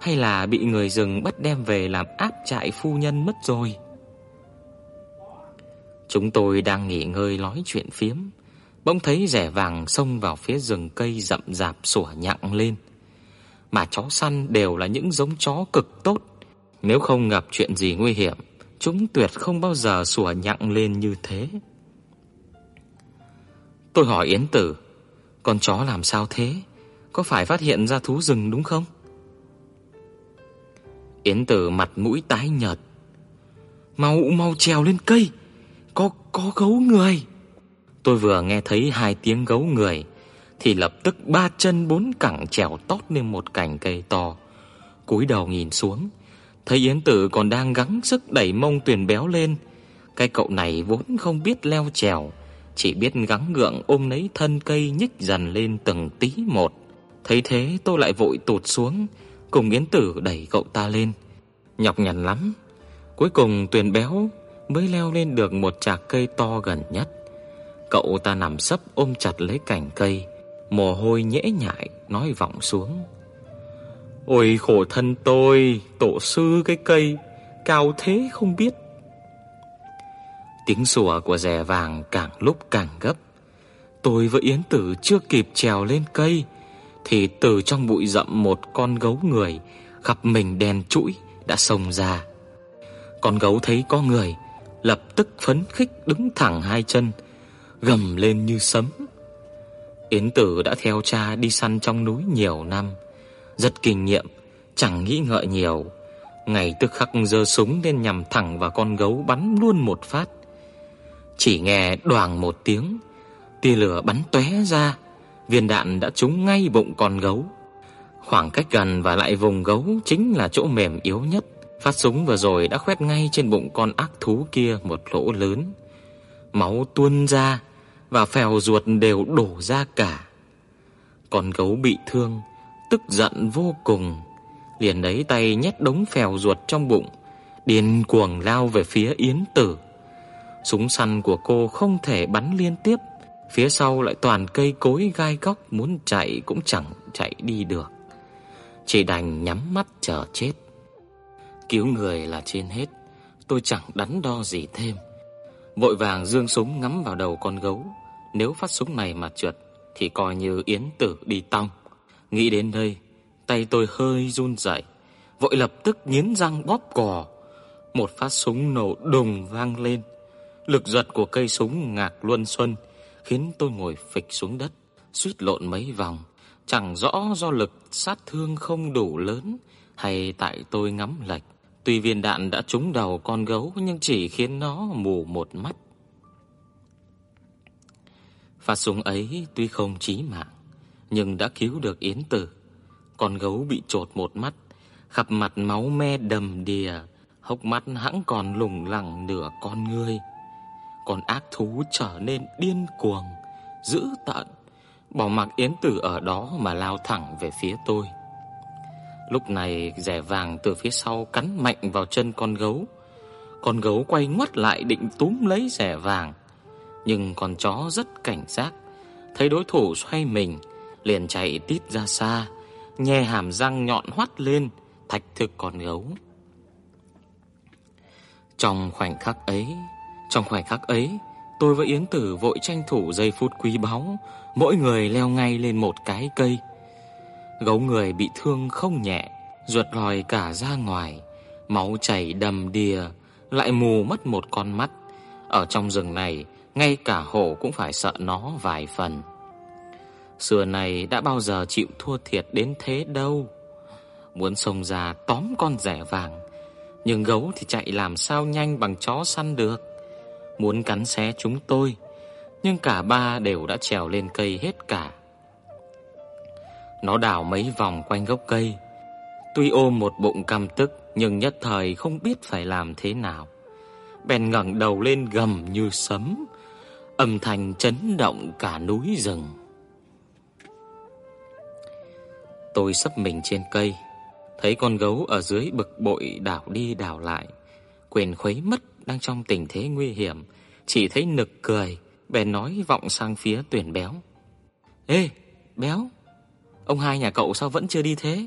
hay là bị người rừng bắt đem về làm áp trại phu nhân mất rồi. Chúng tôi đang nghỉ ngơi nói chuyện phiếm, bỗng thấy rẻ vàng xông vào phía rừng cây rậm rạp sủa nhặng lên. Mà chó săn đều là những giống chó cực tốt, nếu không gặp chuyện gì nguy hiểm, chúng tuyệt không bao giờ sủa nhặng lên như thế. Tôi hỏi Yến Tử, con chó làm sao thế? Có phải phát hiện ra thú rừng đúng không? Yến Tử mặt mũi tái nhợt. "Mau mau trèo lên cây, có có gấu người." Tôi vừa nghe thấy hai tiếng gấu người thì lập tức ba chân bốn cẳng trèo tót lên một cành cây to. Cúi đầu nhìn xuống, thấy Yến Tử còn đang gắng sức đẩy mông Tuyền béo lên. Cái cậu này vốn không biết leo trèo, chỉ biết gắng gượng ôm lấy thân cây nhích dần lên từng tí một. Thấy thế tôi lại vội tụt xuống, cùng Yến Tử đẩy cậu ta lên. Nhọc nhằn lắm, cuối cùng Tuyền béo mới leo lên được một chạc cây to gần nhất. Cậu ta nằm sấp ôm chặt lấy cành cây, mồ hôi nhễ nhại nói vọng xuống. Ôi khổ thân tôi, tổ sư cái cây cao thế không biết. Tiếng sủa của rẻ vàng càng lúc càng gấp. Tôi với Yến Tử chưa kịp trèo lên cây thì từ trong bụi rậm một con gấu người khắp mình đen trũi đã xông ra. Con gấu thấy có người, lập tức phấn khích đứng thẳng hai chân, gầm lên như sấm. Yến Tử đã theo cha đi săn trong núi nhiều năm, rất kinh nghiệm, chẳng nghĩ ngợi nhiều, ngày tức khắc giơ súng lên nhằm thẳng vào con gấu bắn luôn một phát. Chỉ nghe đoàng một tiếng, tia lửa bắn tóe ra, viên đạn đã trúng ngay bụng con gấu. Khoảng cách gần và lại vùng gấu chính là chỗ mềm yếu nhất. Phát súng vừa rồi đã khoét ngay trên bụng con ác thú kia một lỗ lớn. Máu tuôn ra và phèo ruột đều đổ ra cả. Con gấu bị thương, tức giận vô cùng, liền lấy tay nhét đống phèo ruột trong bụng, điên cuồng lao về phía Yến Tử. Súng săn của cô không thể bắn liên tiếp, phía sau lại toàn cây cối gai góc, muốn chạy cũng chẳng chạy đi được. Chỉ đành nhắm mắt chờ chết. Cứu người là trên hết, tôi chẳng đắn đo gì thêm. Vội vàng dương súng ngắm vào đầu con gấu, nếu phát súng này mà trượt thì coi như yến tử đi tong. Nghĩ đến đây, tay tôi hơi run rẩy, vội lập tức nghiến răng bóp cò. Một phát súng nổ đùng vang lên. Lực giật của cây súng ngạc luân xuân khiến tôi ngồi phịch xuống đất, suýt lộn mấy vòng, chẳng rõ do lực sát thương không đủ lớn hay tại tôi ngắm lệch. Tuy viên đạn đã trúng đầu con gấu nhưng chỉ khiến nó mù một mắt. Phát súng ấy tuy không chí mạng, nhưng đã cứu được Yến Tử. Con gấu bị trột một mắt, khắp mặt máu me đầm đìa, hốc mắt hãng còn lủng lẳng nửa con ngươi. Con ác thú trở nên điên cuồng, dữ tợn, bỏ mặc Yến Tử ở đó mà lao thẳng về phía tôi. Lúc này rẻ vàng từ phía sau cắn mạnh vào chân con gấu. Con gấu quay ngoắt lại định túm lấy rẻ vàng, nhưng con chó rất cảnh giác, thấy đối thủ xoay mình, liền chạy tít ra xa, nhe hàm răng nhọn hoắt lên, thách thức con gấu. Trong khoảnh khắc ấy, trong khoảnh khắc ấy, tôi và Yến Tử vội tranh thủ giây phút quý báu, mỗi người leo ngay lên một cái cây. Gấu người bị thương không nhẹ, ruột lòi cả ra ngoài, máu chảy đầm đìa, lại mù mất một con mắt. Ở trong rừng này, ngay cả hổ cũng phải sợ nó vài phần. Xưa này đã bao giờ chịu thua thiệt đến thế đâu. Muốn xông ra tóm con rẻ vàng, nhưng gấu thì chạy làm sao nhanh bằng chó săn được. Muốn cắn xé chúng tôi, nhưng cả ba đều đã trèo lên cây hết cả. Nó đảo mấy vòng quanh gốc cây, tuy ôm một bụng căm tức nhưng nhất thời không biết phải làm thế nào. Bèn ngẩng đầu lên gầm như sấm, âm thanh chấn động cả núi rừng. Tôi sấp mình trên cây, thấy con gấu ở dưới bực bội đảo đi đảo lại, quên khuấy mất đang trong tình thế nguy hiểm, chỉ thấy nực cười, bèn nói vọng sang phía Tuyển Béo. "Ê, Béo, ông hai nhà cậu sao vẫn chưa đi thế?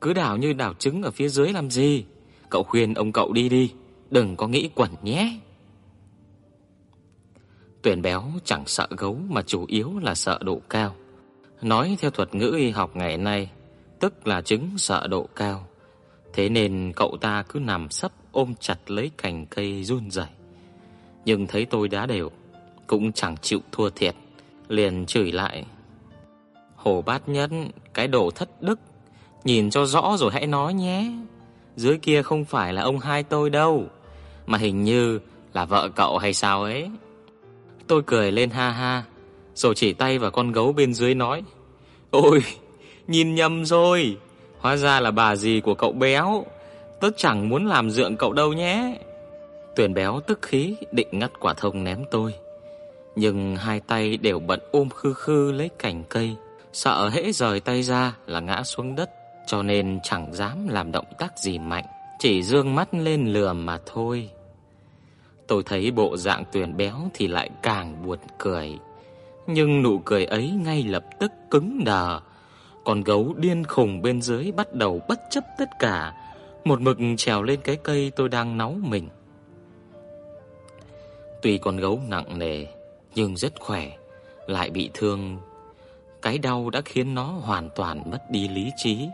Cứ đảo như đảo trứng ở phía dưới làm gì? Cậu khuyên ông cậu đi đi, đừng có nghĩ quẩn nhé." Tuyển béo chẳng sợ gấu mà chủ yếu là sợ độ cao. Nói theo thuật ngữ y học ngày nay, tức là chứng sợ độ cao. Thế nên cậu ta cứ nằm sấp ôm chặt lấy cành cây run rẩy. Nhưng thấy tôi đá đều, cũng chẳng chịu thua thiệt, liền chửi lại. Hồ Bát Nhất, cái đồ thất đức, nhìn cho rõ rồi hãy nói nhé. Dưới kia không phải là ông hai tôi đâu, mà hình như là vợ cậu hay sao ấy. Tôi cười lên ha ha, rồi chỉ tay vào con gấu bên dưới nói: "Ôi, nhìn nhầm rồi, hóa ra là bà dì của cậu béo, tớ chẳng muốn làm dượng cậu đâu nhé." Tuyển béo tức khí định ngắt quả thông ném tôi, nhưng hai tay đều bận ôm khư khư lấy cành cây, sợ hễ rời tay ra là ngã xuống đất, cho nên chẳng dám làm động tác gì mạnh, chỉ dương mắt lên lườm mà thôi. Tôi thấy bộ dạng tuyển béo thì lại càng buồn cười. Nhưng nụ cười ấy ngay lập tức cứng đờ. Con gấu điên khùng bên dưới bắt đầu bất chấp tất cả, một mực trèo lên cái cây tôi đang náu mình. Tuy con gấu nặng nề nhưng rất khỏe, lại bị thương. Cái đau đã khiến nó hoàn toàn mất đi lý trí.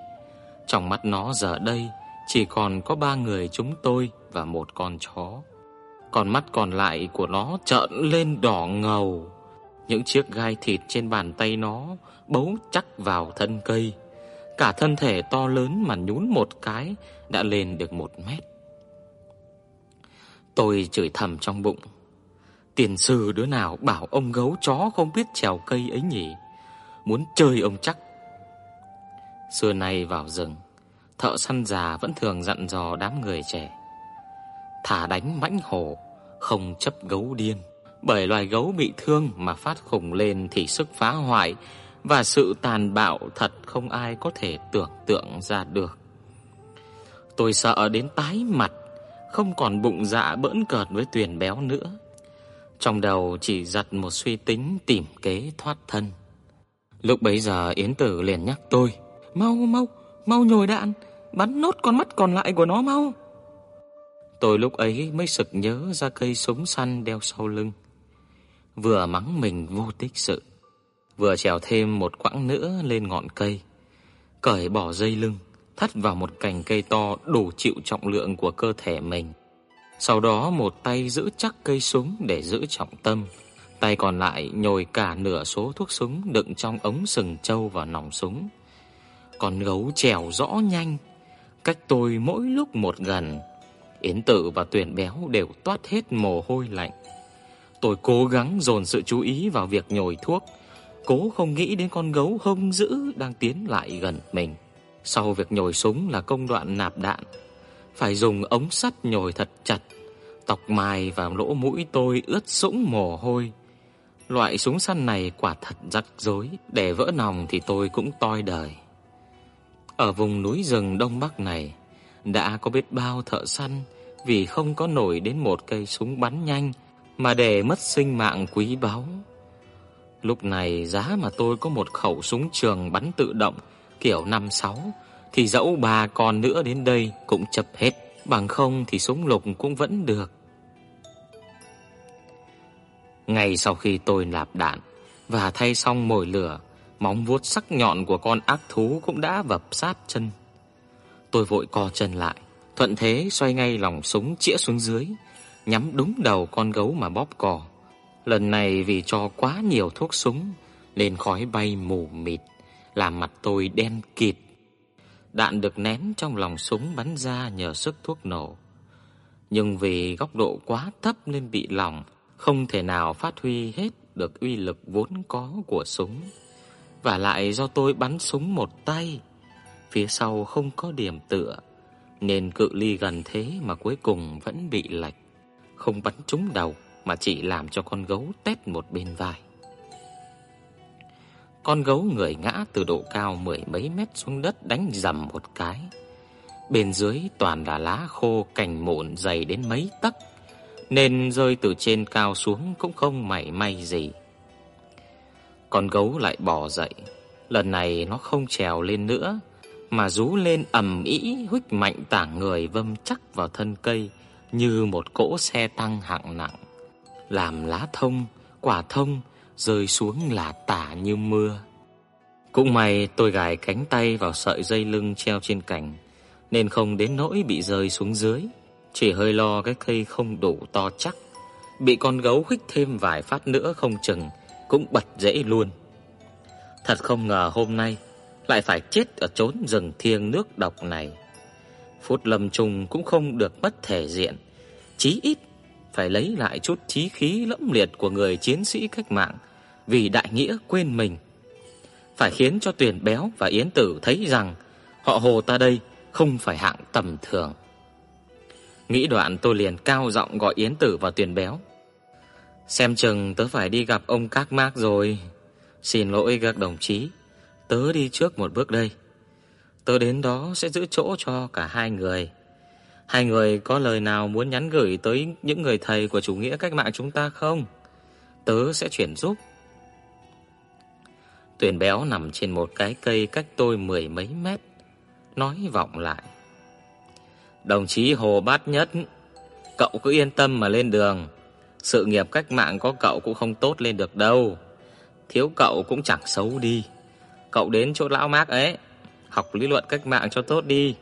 Trong mắt nó giờ đây chỉ còn có ba người chúng tôi và một con chó. Còn mắt còn lại của nó trợn lên đỏ ngầu. Những chiếc gai thịt trên bàn tay nó bấu chắc vào thân cây. Cả thân thể to lớn mà nhún một cái đã lên được một mét. Tôi chửi thầm trong bụng. Tiền sư đứa nào bảo ông gấu chó không biết trèo cây ấy nhỉ? Muốn chơi ông chắc. Xưa nay vào rừng, thợ săn già vẫn thường dặn dò đám người trẻ thả đánh mãnh hổ, không chấp gấu điên. Bởi loài gấu bị thương mà phát khủng lên thì sức phá hoại và sự tàn bạo thật không ai có thể tưởng tượng ra được. Tôi sợ đến tái mặt, không còn bụng dạ bỡn cợt với Tuyền béo nữa. Trong đầu chỉ giật một suy tính tìm kế thoát thân. Lúc bấy giờ Yến Tử liền nhắc tôi, "Mau mau, mau nhồi đạn, bắn nốt con mắt còn lại của nó mau." Tôi lúc ấy mới sực nhớ ra cây súng săn đeo sau lưng. Vừa mắng mình vô tích sự, vừa trèo thêm một quãng nữa lên ngọn cây, cởi bỏ dây lưng, thắt vào một cành cây to đủ chịu trọng lượng của cơ thể mình. Sau đó một tay giữ chắc cây súng để giữ trọng tâm, tay còn lại nhồi cả nửa số thuốc súng đựng trong ống sừng trâu vào nòng súng. Con gấu trèo rõ nhanh, cách tôi mỗi lúc một gần. Yến Tử và Tuyền Béo đều toát hết mồ hôi lạnh. Tôi cố gắng dồn sự chú ý vào việc nhồi thuốc, cố không nghĩ đến con gấu hung dữ đang tiến lại gần mình. Sau việc nhồi súng là công đoạn nạp đạn, phải dùng ống sắt nhồi thật chặt. Tóc mai và lỗ mũi tôi ướt sũng mồ hôi. Loại súng săn này quả thật rắc rối, để vỡ nòng thì tôi cũng toi đời. Ở vùng núi rừng đông bắc này đã có biết bao thợ săn vì không có nổi đến một cây súng bắn nhanh mà để mất sinh mạng quý báu. Lúc này giá mà tôi có một khẩu súng trường bắn tự động kiểu 56 thì dẫu bà con nữa đến đây cũng chập hết, bằng không thì súng lục cũng vẫn được. Ngay sau khi tôi nạp đạn và thay xong mồi lửa, móng vuốt sắc nhọn của con ác thú cũng đã vập sát chân. Tôi vội co chân lại, thuận thế xoay ngay lòng súng chĩa xuống dưới, nhắm đúng đầu con gấu mà bóp cò. Lần này vì cho quá nhiều thuốc súng nên khói bay mù mịt, làm mặt tôi đen kịt. Đạn được nén trong lòng súng bắn ra nhờ sức thuốc nổ. Nhưng vì góc độ quá thấp nên bị lỏng, không thể nào phát huy hết được uy lực vốn có của súng. Và lại do tôi bắn súng một tay, phía sau không có điểm tựa, nên cự ly gần thế mà cuối cùng vẫn bị lệch, không bắn trúng đầu mà chỉ làm cho con gấu tét một bên vai. Con gấu người ngã từ độ cao mười mấy mét xuống đất đánh rầm một cái. Bên dưới toàn là lá khô cành mụn dày đến mấy tấc, nên rơi từ trên cao xuống cũng không mảy may gì. Con gấu lại bò dậy, lần này nó không trèo lên nữa mà rú lên ầm ĩ huých mạnh tảng người vâm chắc vào thân cây như một cỗ xe tăng hạng nặng, làm lá thông, quả thông rơi xuống là tả như mưa. Cũng may tôi gài cánh tay vào sợi dây lưng treo trên cành, nên không đến nỗi bị rơi xuống dưới, chỉ hơi lo cái cây không đủ to chắc, bị con gấu huých thêm vài phát nữa không chừng cũng bật rễ luôn. Thật không ngờ hôm nay lại phải chết ở chốn rừng thiêng nước độc này. Phút lâm Trung cũng không được mất thể diện, chí ít phải lấy lại chút chí khí lẫm liệt của người chiến sĩ cách mạng vì đại nghĩa quên mình. Phải khiến cho Tuyền Béo và Yến Tử thấy rằng họ Hồ ta đây không phải hạng tầm thường. Nghĩ đoạn tôi liền cao giọng gọi Yến Tử và Tuyền Béo. Xem chừng tớ phải đi gặp ông Các Mác rồi. Xin lỗi các đồng chí, tớ đi trước một bước đây. Tớ đến đó sẽ giữ chỗ cho cả hai người. Hai người có lời nào muốn nhắn gửi tới những người thầy của chủ nghĩa cách mạng chúng ta không? Tớ sẽ chuyển giúp. Tuyền béo nằm trên một cái cây cách tôi mười mấy mét, nói vọng lại. Đồng chí Hồ Bát Nhất, cậu cứ yên tâm mà lên đường. Sự nghiệp cách mạng có cậu cũng không tốt lên được đâu. Thiếu cậu cũng chẳng xấu đi. Cậu đến chỗ lão Mác ấy, học lý luận cách mạng cho tốt đi.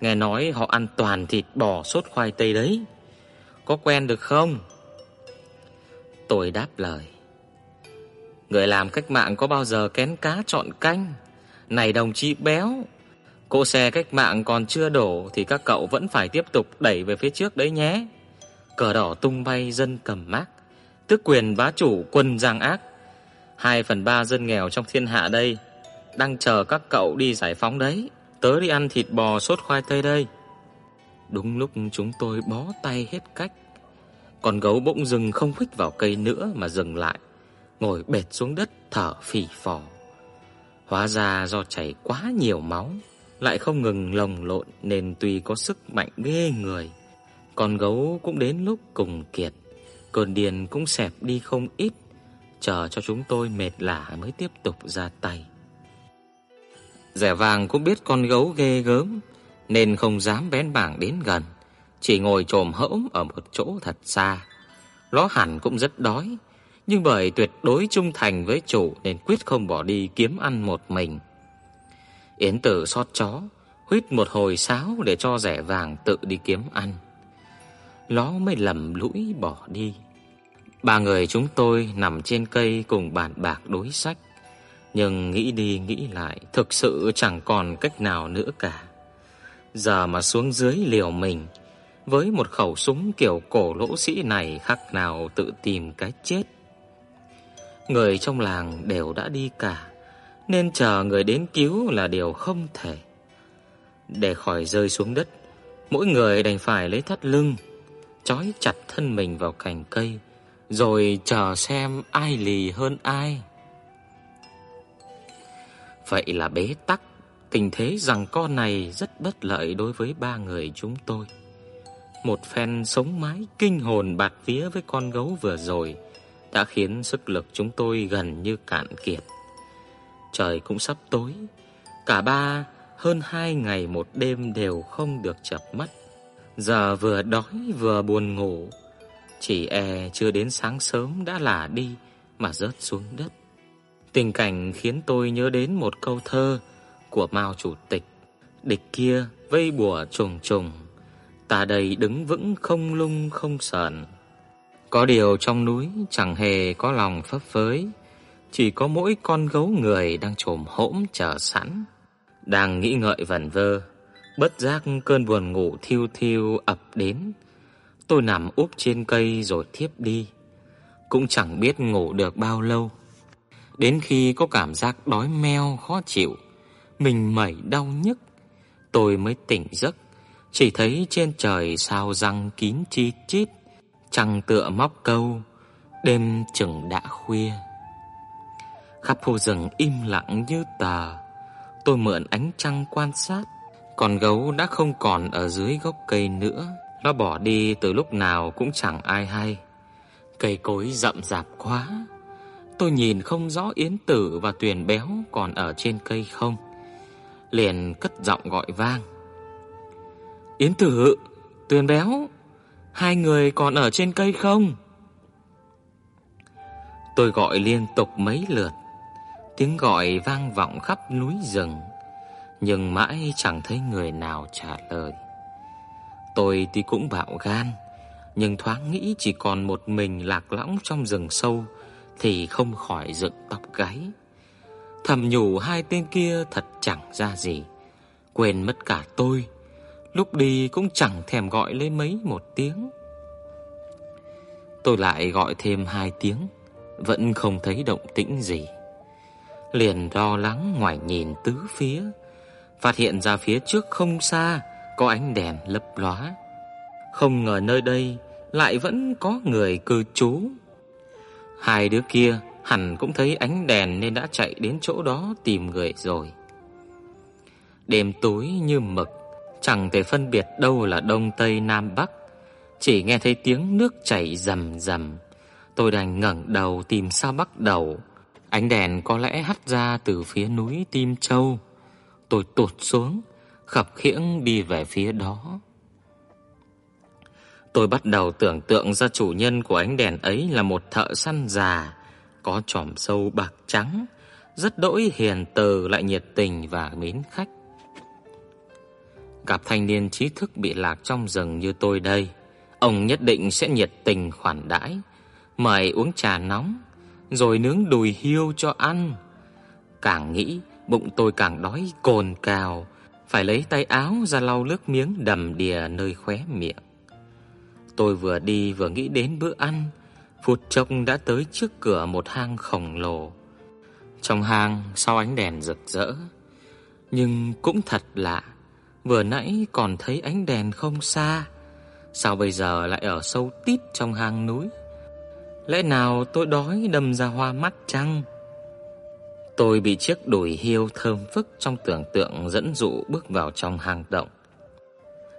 Nghe nói họ ăn toàn thịt bò sốt khoai tây đấy. Có quen được không? Tôi đáp lời. Người làm cách mạng có bao giờ kén cá chọn canh? Này đồng chí béo, cỗ xe cách mạng còn chưa đổ thì các cậu vẫn phải tiếp tục đẩy về phía trước đấy nhé. Cờ đỏ tung bay dân cầm mác, tước quyền bá chủ quân giang ác. 2 phần 3 dân nghèo trong thiên hạ đây đang chờ các cậu đi giải phóng đấy. Tớ đi ăn thịt bò sốt khoai tây đây. Đúng lúc chúng tôi bó tay hết cách, con gấu bỗng dừng không khích vào cây nữa mà dừng lại, ngồi bệt xuống đất thở phì phò. Hóa ra do chảy quá nhiều máu, lại không ngừng lồng lộn nên tuy có sức mạnh ghê người, con gấu cũng đến lúc cùng kiệt, cơn điên cũng xẹp đi không ít, chờ cho chúng tôi mệt lả mới tiếp tục ra tay. Rẻ vàng cũng biết con gấu ghê gớm nên không dám bén bảng đến gần, chỉ ngồi chồm hỗn ở một chỗ thật xa. Nó hẳn cũng rất đói, nhưng bởi tuyệt đối trung thành với chủ nên quyết không bỏ đi kiếm ăn một mình. Yến Tử xót chó, huýt một hồi sáo để cho rẻ vàng tự đi kiếm ăn. Nó mới lầm lũi bỏ đi. Ba người chúng tôi nằm trên cây cùng bàn bạc đối sách, nhưng nghĩ đi nghĩ lại, thực sự chẳng còn cách nào nữa cả. Giờ mà xuống dưới liều mình với một khẩu súng kiểu cổ lỗ sĩ này khác nào tự tìm cái chết. Người trong làng đều đã đi cả, nên chờ người đến cứu là điều không thể. Để khỏi rơi xuống đất, mỗi người đành phải lấy thắt lưng, trói chặt thân mình vào cành cây, rồi chờ xem ai lì hơn ai. Vậy là bế tắc, tình thế rằng con này rất bất lợi đối với ba người chúng tôi. Một phen sống mái kinh hồn bạt vía với con gấu vừa rồi đã khiến sức lực chúng tôi gần như cạn kiệt. Trời cũng sắp tối, cả ba hơn hai ngày một đêm đều không được chập mắt. Giờ vừa đói vừa buồn ngủ, chỉ e chưa đến sáng sớm đã lả đi mà rớt xuống đất. Tình cảnh khiến tôi nhớ đến một câu thơ của Mao chủ tịch, địch kia vây bùa trùng trùng, ta đây đứng vững không lung không sờn. Có điều trong núi chẳng hề có lòng phấp phới, chỉ có mỗi con gấu người đang trồm hỗn chờ sẵn. Đang nghĩ ngợi vẩn vơ, bất giác cơn buồn ngủ thiêu thiêu ập đến. Tôi nằm úp trên cây rồi thiếp đi, cũng chẳng biết ngủ được bao lâu. Đến khi có cảm giác đói meo khó chịu, mình mẩy đau nhức, tôi mới tỉnh giấc, chỉ thấy trên trời sao răng kín chi chít, trăng tựa móc câu, đêm chừng đã khuya. Khắp khu rừng im lặng như tờ. Tôi mượn ánh trăng quan sát, con gấu đã không còn ở dưới gốc cây nữa, nó bỏ đi từ lúc nào cũng chẳng ai hay. Cây cối rậm rạp quá. Tôi nhìn không rõ Yến Tử và Tuyền Béo còn ở trên cây không. Liền cất giọng gọi vang. Yến Tử, Tuyền Béo, hai người còn ở trên cây không? Tôi gọi liên tục mấy lượt, tiếng gọi vang vọng khắp núi rừng, nhưng mãi chẳng thấy người nào trả lời. Tôi thì cũng bạo gan, nhưng thoáng nghĩ chỉ còn một mình lạc lõng trong rừng sâu thì không khỏi dựng tóc gáy. Thầm nhủ hai tên kia thật chẳng ra gì, quên mất cả tôi. Lúc đi cũng chẳng thèm gọi lên mấy một tiếng. Tôi lại gọi thêm hai tiếng, vẫn không thấy động tĩnh gì. Liền lo lắng ngoài nhìn tứ phía, phát hiện ra phía trước không xa có ánh đèn lấp lóa. Không ngờ nơi đây lại vẫn có người cư trú. Hai đứa kia hẳn cũng thấy ánh đèn nên đã chạy đến chỗ đó tìm người rồi. Đêm tối như mực, chẳng thể phân biệt đâu là đông tây nam bắc, chỉ nghe thấy tiếng nước chảy rầm rầm. Tôi đành ngẩng đầu tìm sao bắt đầu. Ánh đèn có lẽ hắt ra từ phía núi Tim Châu. Tôi tụt xuống, khập khiễng đi về phía đó. Tôi bắt đầu tưởng tượng ra chủ nhân của ánh đèn ấy là một thợ săn già, có chòm sâu bạc trắng, rất đỗi hiền từ lại nhiệt tình và mến khách. Gặp thanh niên trí thức bị lạc trong rừng như tôi đây, ông nhất định sẽ nhiệt tình khoản đãi, mời uống trà nóng, rồi nướng đùi hiêu cho ăn. Càng nghĩ, bụng tôi càng đói cồn cào, phải lấy tay áo ra lau nước miếng đầm đìa nơi khóe miệng. Tôi vừa đi vừa nghĩ đến bữa ăn, phút chốc đã tới trước cửa một hang khổng lồ. Trong hang sau ánh đèn rực rỡ, nhưng cũng thật lạ, vừa nãy còn thấy ánh đèn không xa, sao bây giờ lại ở sâu tít trong hang núi? Lẽ nào tôi đói đâm ra hoa mắt chăng? Tôi bị chiếc đùi hiêu thơm phức trong tưởng tượng dẫn dụ bước vào trong hang động.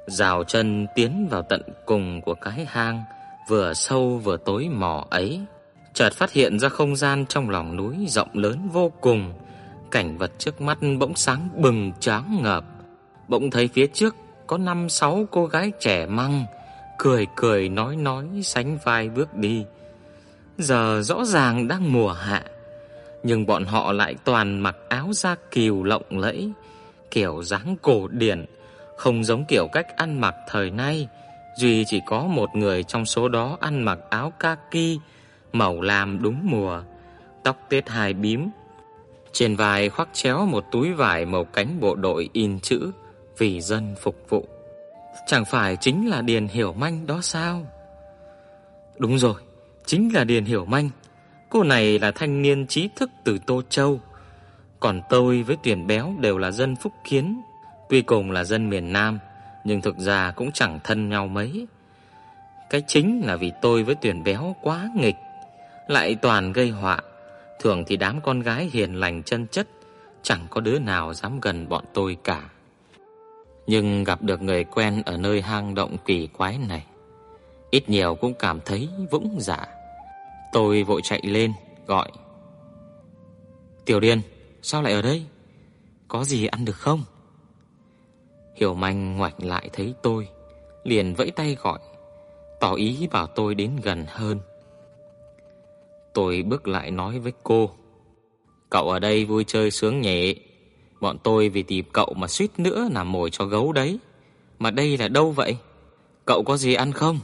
Rào chân tiến vào tận cùng của cái hang, vừa sâu vừa tối mò ấy, chợt phát hiện ra không gian trong lòng núi rộng lớn vô cùng, cảnh vật trước mắt bỗng sáng bừng tráng ngập. Bỗng thấy phía trước có năm sáu cô gái trẻ măng, cười cười nói nói sánh vai bước đi. Giờ rõ ràng đang mùa hạ, nhưng bọn họ lại toàn mặc áo da kiều lộng lẫy, kiểu dáng cổ điển, không giống kiểu cách ăn mặc thời nay. Duy chỉ có một người trong số đó ăn mặc áo kaki màu lam đúng mùa, tóc tết hai bím, trên vai khoác chéo một túi vải màu cánh bộ đội in chữ vì dân phục vụ. Chẳng phải chính là Điền Hiểu Manh đó sao? Đúng rồi, chính là Điền Hiểu Manh. Cô này là thanh niên trí thức từ Tô Châu. Còn tôi với Tuyển Béo đều là dân Phúc Kiến, tuy cùng là dân miền Nam, nhưng thực ra cũng chẳng thân nhau mấy. Cái chính là vì tôi với Tuyển Béo quá nghịch, lại toàn gây họa. Thường thì đám con gái hiền lành chân chất chẳng có đứa nào dám gần bọn tôi cả. Nhưng gặp được người quen ở nơi hang động kỳ quái này, ít nhiều cũng cảm thấy vững dạ. Tôi vội chạy lên gọi: "Tiểu Điên, sao lại ở đây? Có gì ăn được không?" Hiểu Manh ngoảnh lại thấy tôi, liền vẫy tay gọi, tỏ ý bảo tôi đến gần hơn. Tôi bước lại nói với cô: "Cậu ở đây vui chơi sướng nhỉ? Bọn tôi vì tìm cậu mà suýt nữa làm mồi cho gấu đấy. Mà đây là đâu vậy? Cậu có gì ăn không?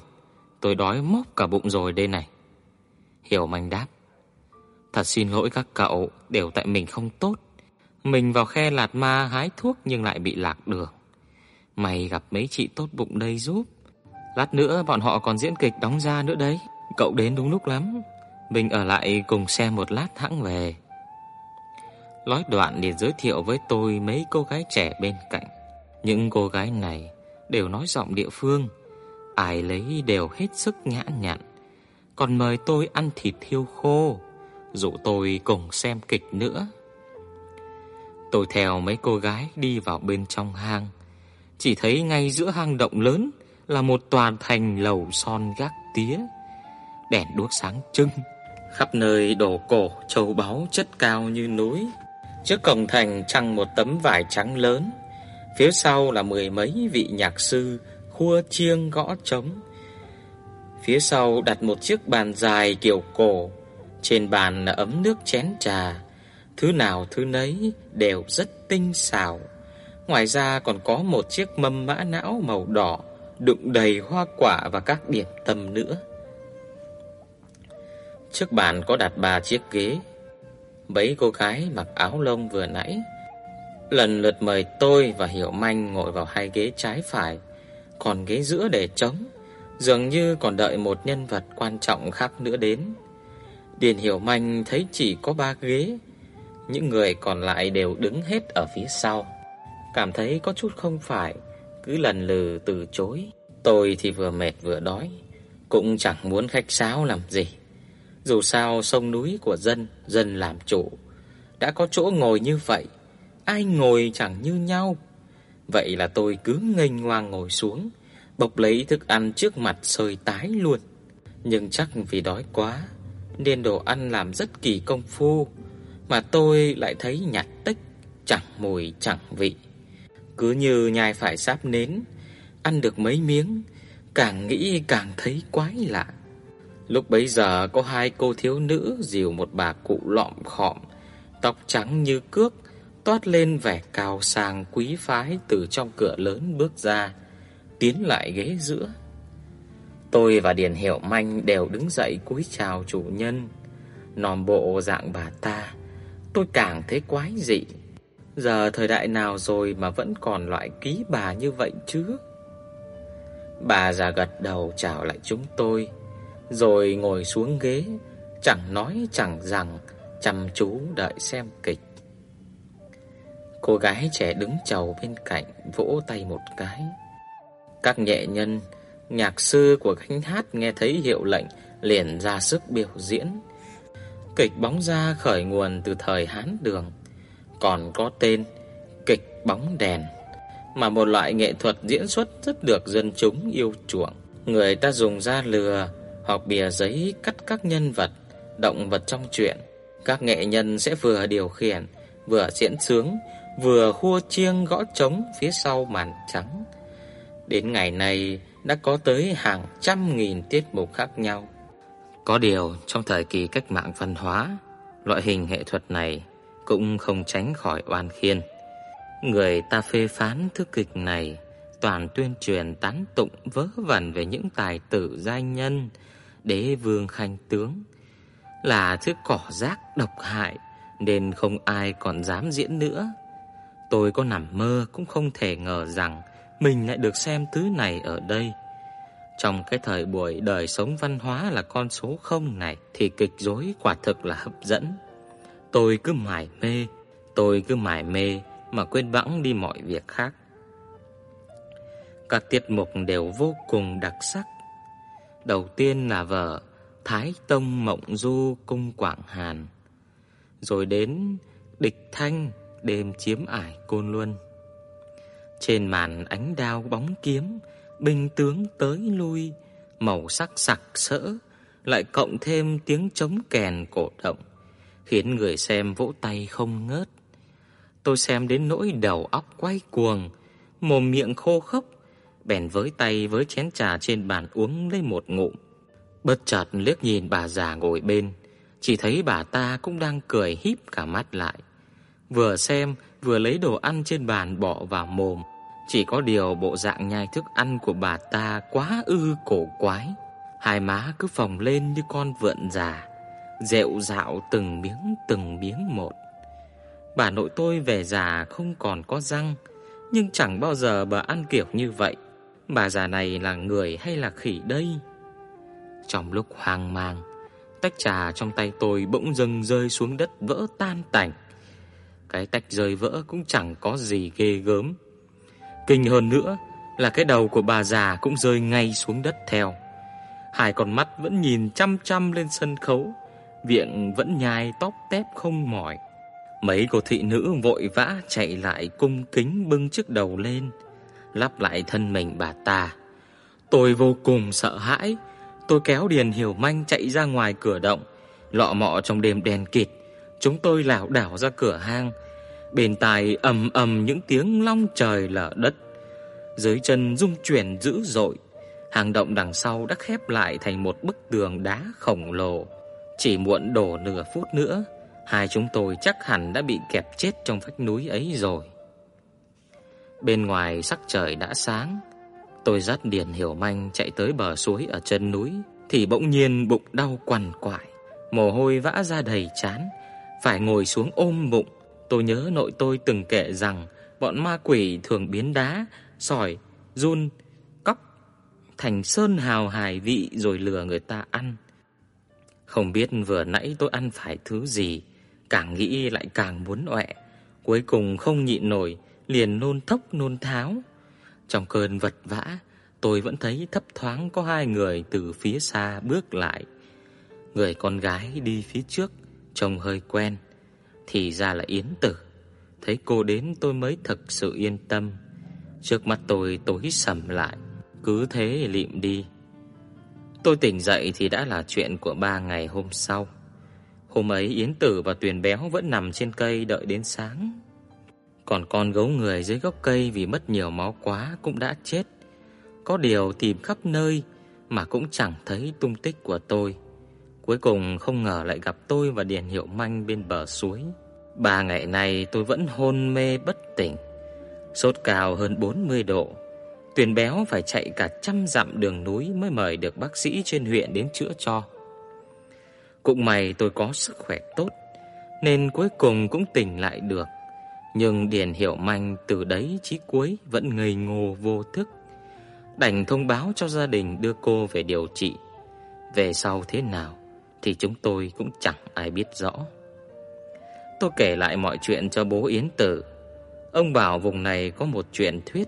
Tôi đói móc cả bụng rồi đây này." Hiểu Manh đáp: "Thật xin lỗi các cậu, đều tại mình không tốt. Mình vào khe lạt ma hái thuốc nhưng lại bị lạc đường. Mày gặp mấy chị tốt bụng đây giúp. Lát nữa bọn họ còn diễn kịch đóng ra nữa đấy. Cậu đến đúng lúc lắm. Mình ở lại cùng xem một lát hãng về." Nói đoạn liền giới thiệu với tôi mấy cô gái trẻ bên cạnh. Những cô gái này đều nói giọng địa phương, ai lấy đều hết sức nhã nhặn, còn mời tôi ăn thịt thiêu khô, dụ tôi cùng xem kịch nữa. Tôi theo mấy cô gái đi vào bên trong hang, chỉ thấy ngay giữa hang động lớn là một tòa thành lầu son gác tía, đèn đuốc sáng trưng, khắp nơi đồ cổ châu báu chất cao như núi. Trước cổng thành trăng một tấm vải trắng lớn, phía sau là mười mấy vị nhạc sư khua chiêng gõ trống. Phía sau đặt một chiếc bàn dài kiểu cổ, trên bàn là ấm nước chén trà, thứ nào thứ nấy đều rất tinh xảo. Ngoài ra còn có một chiếc mâm mã não màu đỏ đựng đầy hoa quả và các điểm tâm nữa. Trước bàn có đặt ba chiếc ghế, Mấy cô gái mặc áo lông vừa nãy lần lượt mời tôi và Hiểu Manh ngồi vào hai ghế trái phải, còn ghế giữa để trống, dường như còn đợi một nhân vật quan trọng khác nữa đến. Điền Hiểu Manh thấy chỉ có ba ghế, những người còn lại đều đứng hết ở phía sau, cảm thấy có chút không phải, cứ lần lừ từ chối. Tôi thì vừa mệt vừa đói, cũng chẳng muốn khách sáo làm gì. Dù sao sông núi của dân, dân làm chủ. Đã có chỗ ngồi như vậy, ai ngồi chẳng như nhau. Vậy là tôi cứ nghênh ngoang ngồi xuống, bộc lấy thức ăn trước mặt sơi tái luôn. Nhưng chắc vì đói quá, nên đồ ăn làm rất kỳ công phu, mà tôi lại thấy nhạt tích, chẳng mùi chẳng vị. Cứ như nhai phải sáp nến, ăn được mấy miếng, càng nghĩ càng thấy quái lạ. Lúc bấy giờ có hai cô thiếu nữ dìu một bà cụ lọm khọm, tóc trắng như cước, toát lên vẻ cao sang quý phái từ trong cửa lớn bước ra, tiến lại ghế giữa. Tôi và Điền Hiểu Manh đều đứng dậy cúi chào chủ nhân. Nòm bộ dạng bà ta, tôi càng thấy quái dị. Giờ thời đại nào rồi mà vẫn còn loại ký bà như vậy chứ? Bà già gật đầu chào lại chúng tôi rồi ngồi xuống ghế, chẳng nói chẳng rằng, chăm chú đợi xem kịch. Cô gái trẻ đứng chầu bên cạnh vỗ tay một cái. Các nghệ nhân, nhạc sư của gánh hát nghe thấy hiệu lệnh liền ra sức biểu diễn. Kịch bóng ra khởi nguồn từ thời Hán Đường, còn có tên kịch bóng đèn, mà một loại nghệ thuật diễn xuất rất được dân chúng yêu chuộng. Người ta dùng da lừa hoặc bìa giấy cắt các nhân vật, động vật trong truyện. Các nghệ nhân sẽ vừa điều khiển, vừa diễn sướng, vừa khua chiêng gõ trống phía sau màn trắng. Đến ngày này đã có tới hàng trăm nghìn tiết mục khác nhau. Có điều trong thời kỳ cách mạng văn hóa, loại hình nghệ thuật này cũng không tránh khỏi oan khiên. Người ta phê phán thứ kịch này toàn tuyên truyền tán tụng vớ vẩn về những tài tử danh nhân, đế vương khanh tướng là thứ cỏ rác độc hại nên không ai còn dám diễn nữa. Tôi có nằm mơ cũng không thể ngờ rằng mình lại được xem thứ này ở đây. Trong cái thời buổi đời sống văn hóa là con số không này thì kịch rối quả thực là hấp dẫn. Tôi cứ mải mê, tôi cứ mải mê mà quên bẵng đi mọi việc khác. Các tiết mục đều vô cùng đặc sắc. Đầu tiên là vở Thái Tông Mộng Du cung Quảng Hàn, rồi đến Địch Thanh đêm chiếm ải Côn Luân. Trên màn ánh đao bóng kiếm, binh tướng tới lui, màu sắc sặc sỡ, lại cộng thêm tiếng trống kèn cổ động, khiến người xem vỗ tay không ngớt. Tôi xem đến nỗi đầu óc quay cuồng, mồm miệng khô khốc, bèn với tay với chén trà trên bàn uống lấy một ngụm. Bất chợt liếc nhìn bà già ngồi bên, chỉ thấy bà ta cũng đang cười híp cả mắt lại. Vừa xem, vừa lấy đồ ăn trên bàn bỏ vào mồm, chỉ có điều bộ dạng nhai thức ăn của bà ta quá ư cổ quái, hai má cứ phồng lên như con vượn già, dẹo dạo từng miếng từng miếng một. Bà nội tôi về già không còn có răng, nhưng chẳng bao giờ bà ăn kiểu như vậy. Bà già này là người hay là khỉ đây? Trong lúc hoang mang, tách trà trong tay tôi bỗng dưng rơi xuống đất vỡ tan tành. Cái tách rơi vỡ cũng chẳng có gì ghê gớm. Kinh hơn nữa là cái đầu của bà già cũng rơi ngay xuống đất theo. Hai con mắt vẫn nhìn chăm chăm lên sân khấu, viện vẫn nhai tóp tép không mỏi. Mấy cô thị nữ vội vã chạy lại cung kính bưng chiếc đầu lên, lắp lại thân mình bà ta. Tôi vô cùng sợ hãi, tôi kéo Điền Hiểu Manh chạy ra ngoài cửa động, lọ mọ trong đêm đèn kịt, chúng tôi lảo đảo ra cửa hang. Bên tai ầm ầm những tiếng long trời lở đất, dưới chân rung chuyển dữ dội. Hang động đằng sau đã khép lại thành một bức tường đá khổng lồ. Chỉ muộn đổ nửa phút nữa, hai chúng tôi chắc hẳn đã bị kẹp chết trong vách núi ấy rồi. Bên ngoài sắc trời đã sáng, tôi dắt Điền Hiểu Manh chạy tới bờ suối ở chân núi thì bỗng nhiên bụng đau quằn quại, mồ hôi vã ra đầy trán, phải ngồi xuống ôm bụng. Tôi nhớ nội tôi từng kể rằng bọn ma quỷ thường biến đá, sỏi, run, cóc thành sơn hào hải vị rồi lừa người ta ăn. Không biết vừa nãy tôi ăn phải thứ gì, càng nghĩ lại càng muốn oẹ cuối cùng không nhịn nổi, liền nôn thốc nôn tháo. Trong cơn vật vã, tôi vẫn thấy thấp thoáng có hai người từ phía xa bước lại. Người con gái đi phía trước, trông hơi quen, thì ra là Yến Tử. Thấy cô đến tôi mới thực sự yên tâm. Trước mắt tôi tối sầm lại, cứ thế lịm đi. Tôi tỉnh dậy thì đã là chuyện của ba ngày hôm sau. Hôm ấy, Yến Tử và Tuyền Béo vẫn nằm trên cây đợi đến sáng. Còn con gấu người dưới gốc cây vì mất nhiều máu quá cũng đã chết. Có điều tìm khắp nơi mà cũng chẳng thấy tung tích của tôi. Cuối cùng không ngờ lại gặp tôi và Điền Hiệu Manh bên bờ suối. Ba ngày nay tôi vẫn hôn mê bất tỉnh. Sốt cao hơn 40 độ. Tuyền béo phải chạy cả trăm dặm đường núi mới mời được bác sĩ trên huyện đến chữa cho. Cũng may tôi có sức khỏe tốt, nên cuối cùng cũng tỉnh lại được. Nhưng Điền Hiểu Manh từ đấy chí cuối vẫn ngây ngô vô thức. Đành thông báo cho gia đình đưa cô về điều trị. Về sau thế nào thì chúng tôi cũng chẳng ai biết rõ. Tôi kể lại mọi chuyện cho bố Yến Tử. Ông bảo vùng này có một truyền thuyết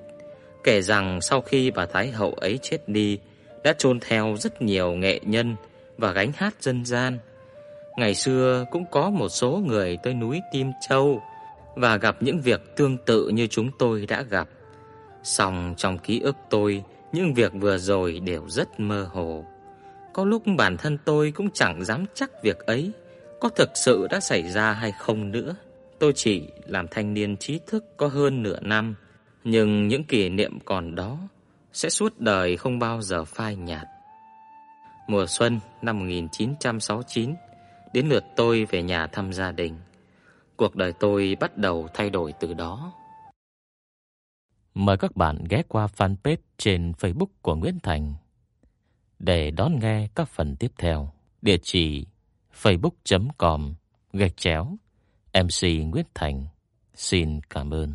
kể rằng sau khi bà thái hậu ấy chết đi, đã chôn theo rất nhiều nghệ nhân và gánh hát dân gian. Ngày xưa cũng có một số người tới núi Tim Châu và gặp những việc tương tự như chúng tôi đã gặp. Song trong ký ức tôi, những việc vừa rồi đều rất mơ hồ. Có lúc bản thân tôi cũng chẳng dám chắc việc ấy có thực sự đã xảy ra hay không nữa. Tôi chỉ làm thanh niên trí thức có hơn nửa năm, nhưng những kỷ niệm còn đó sẽ suốt đời không bao giờ phai nhạt. Mùa xuân năm 1969, đến lượt tôi về nhà thăm gia đình. Cuộc đời tôi bắt đầu thay đổi từ đó. Mời các bạn ghé qua fanpage trên Facebook của Nguyễn Thành để đón nghe các phần tiếp theo. Địa chỉ facebook.com gạch chéo MC Nguyễn Thành. Xin cảm ơn.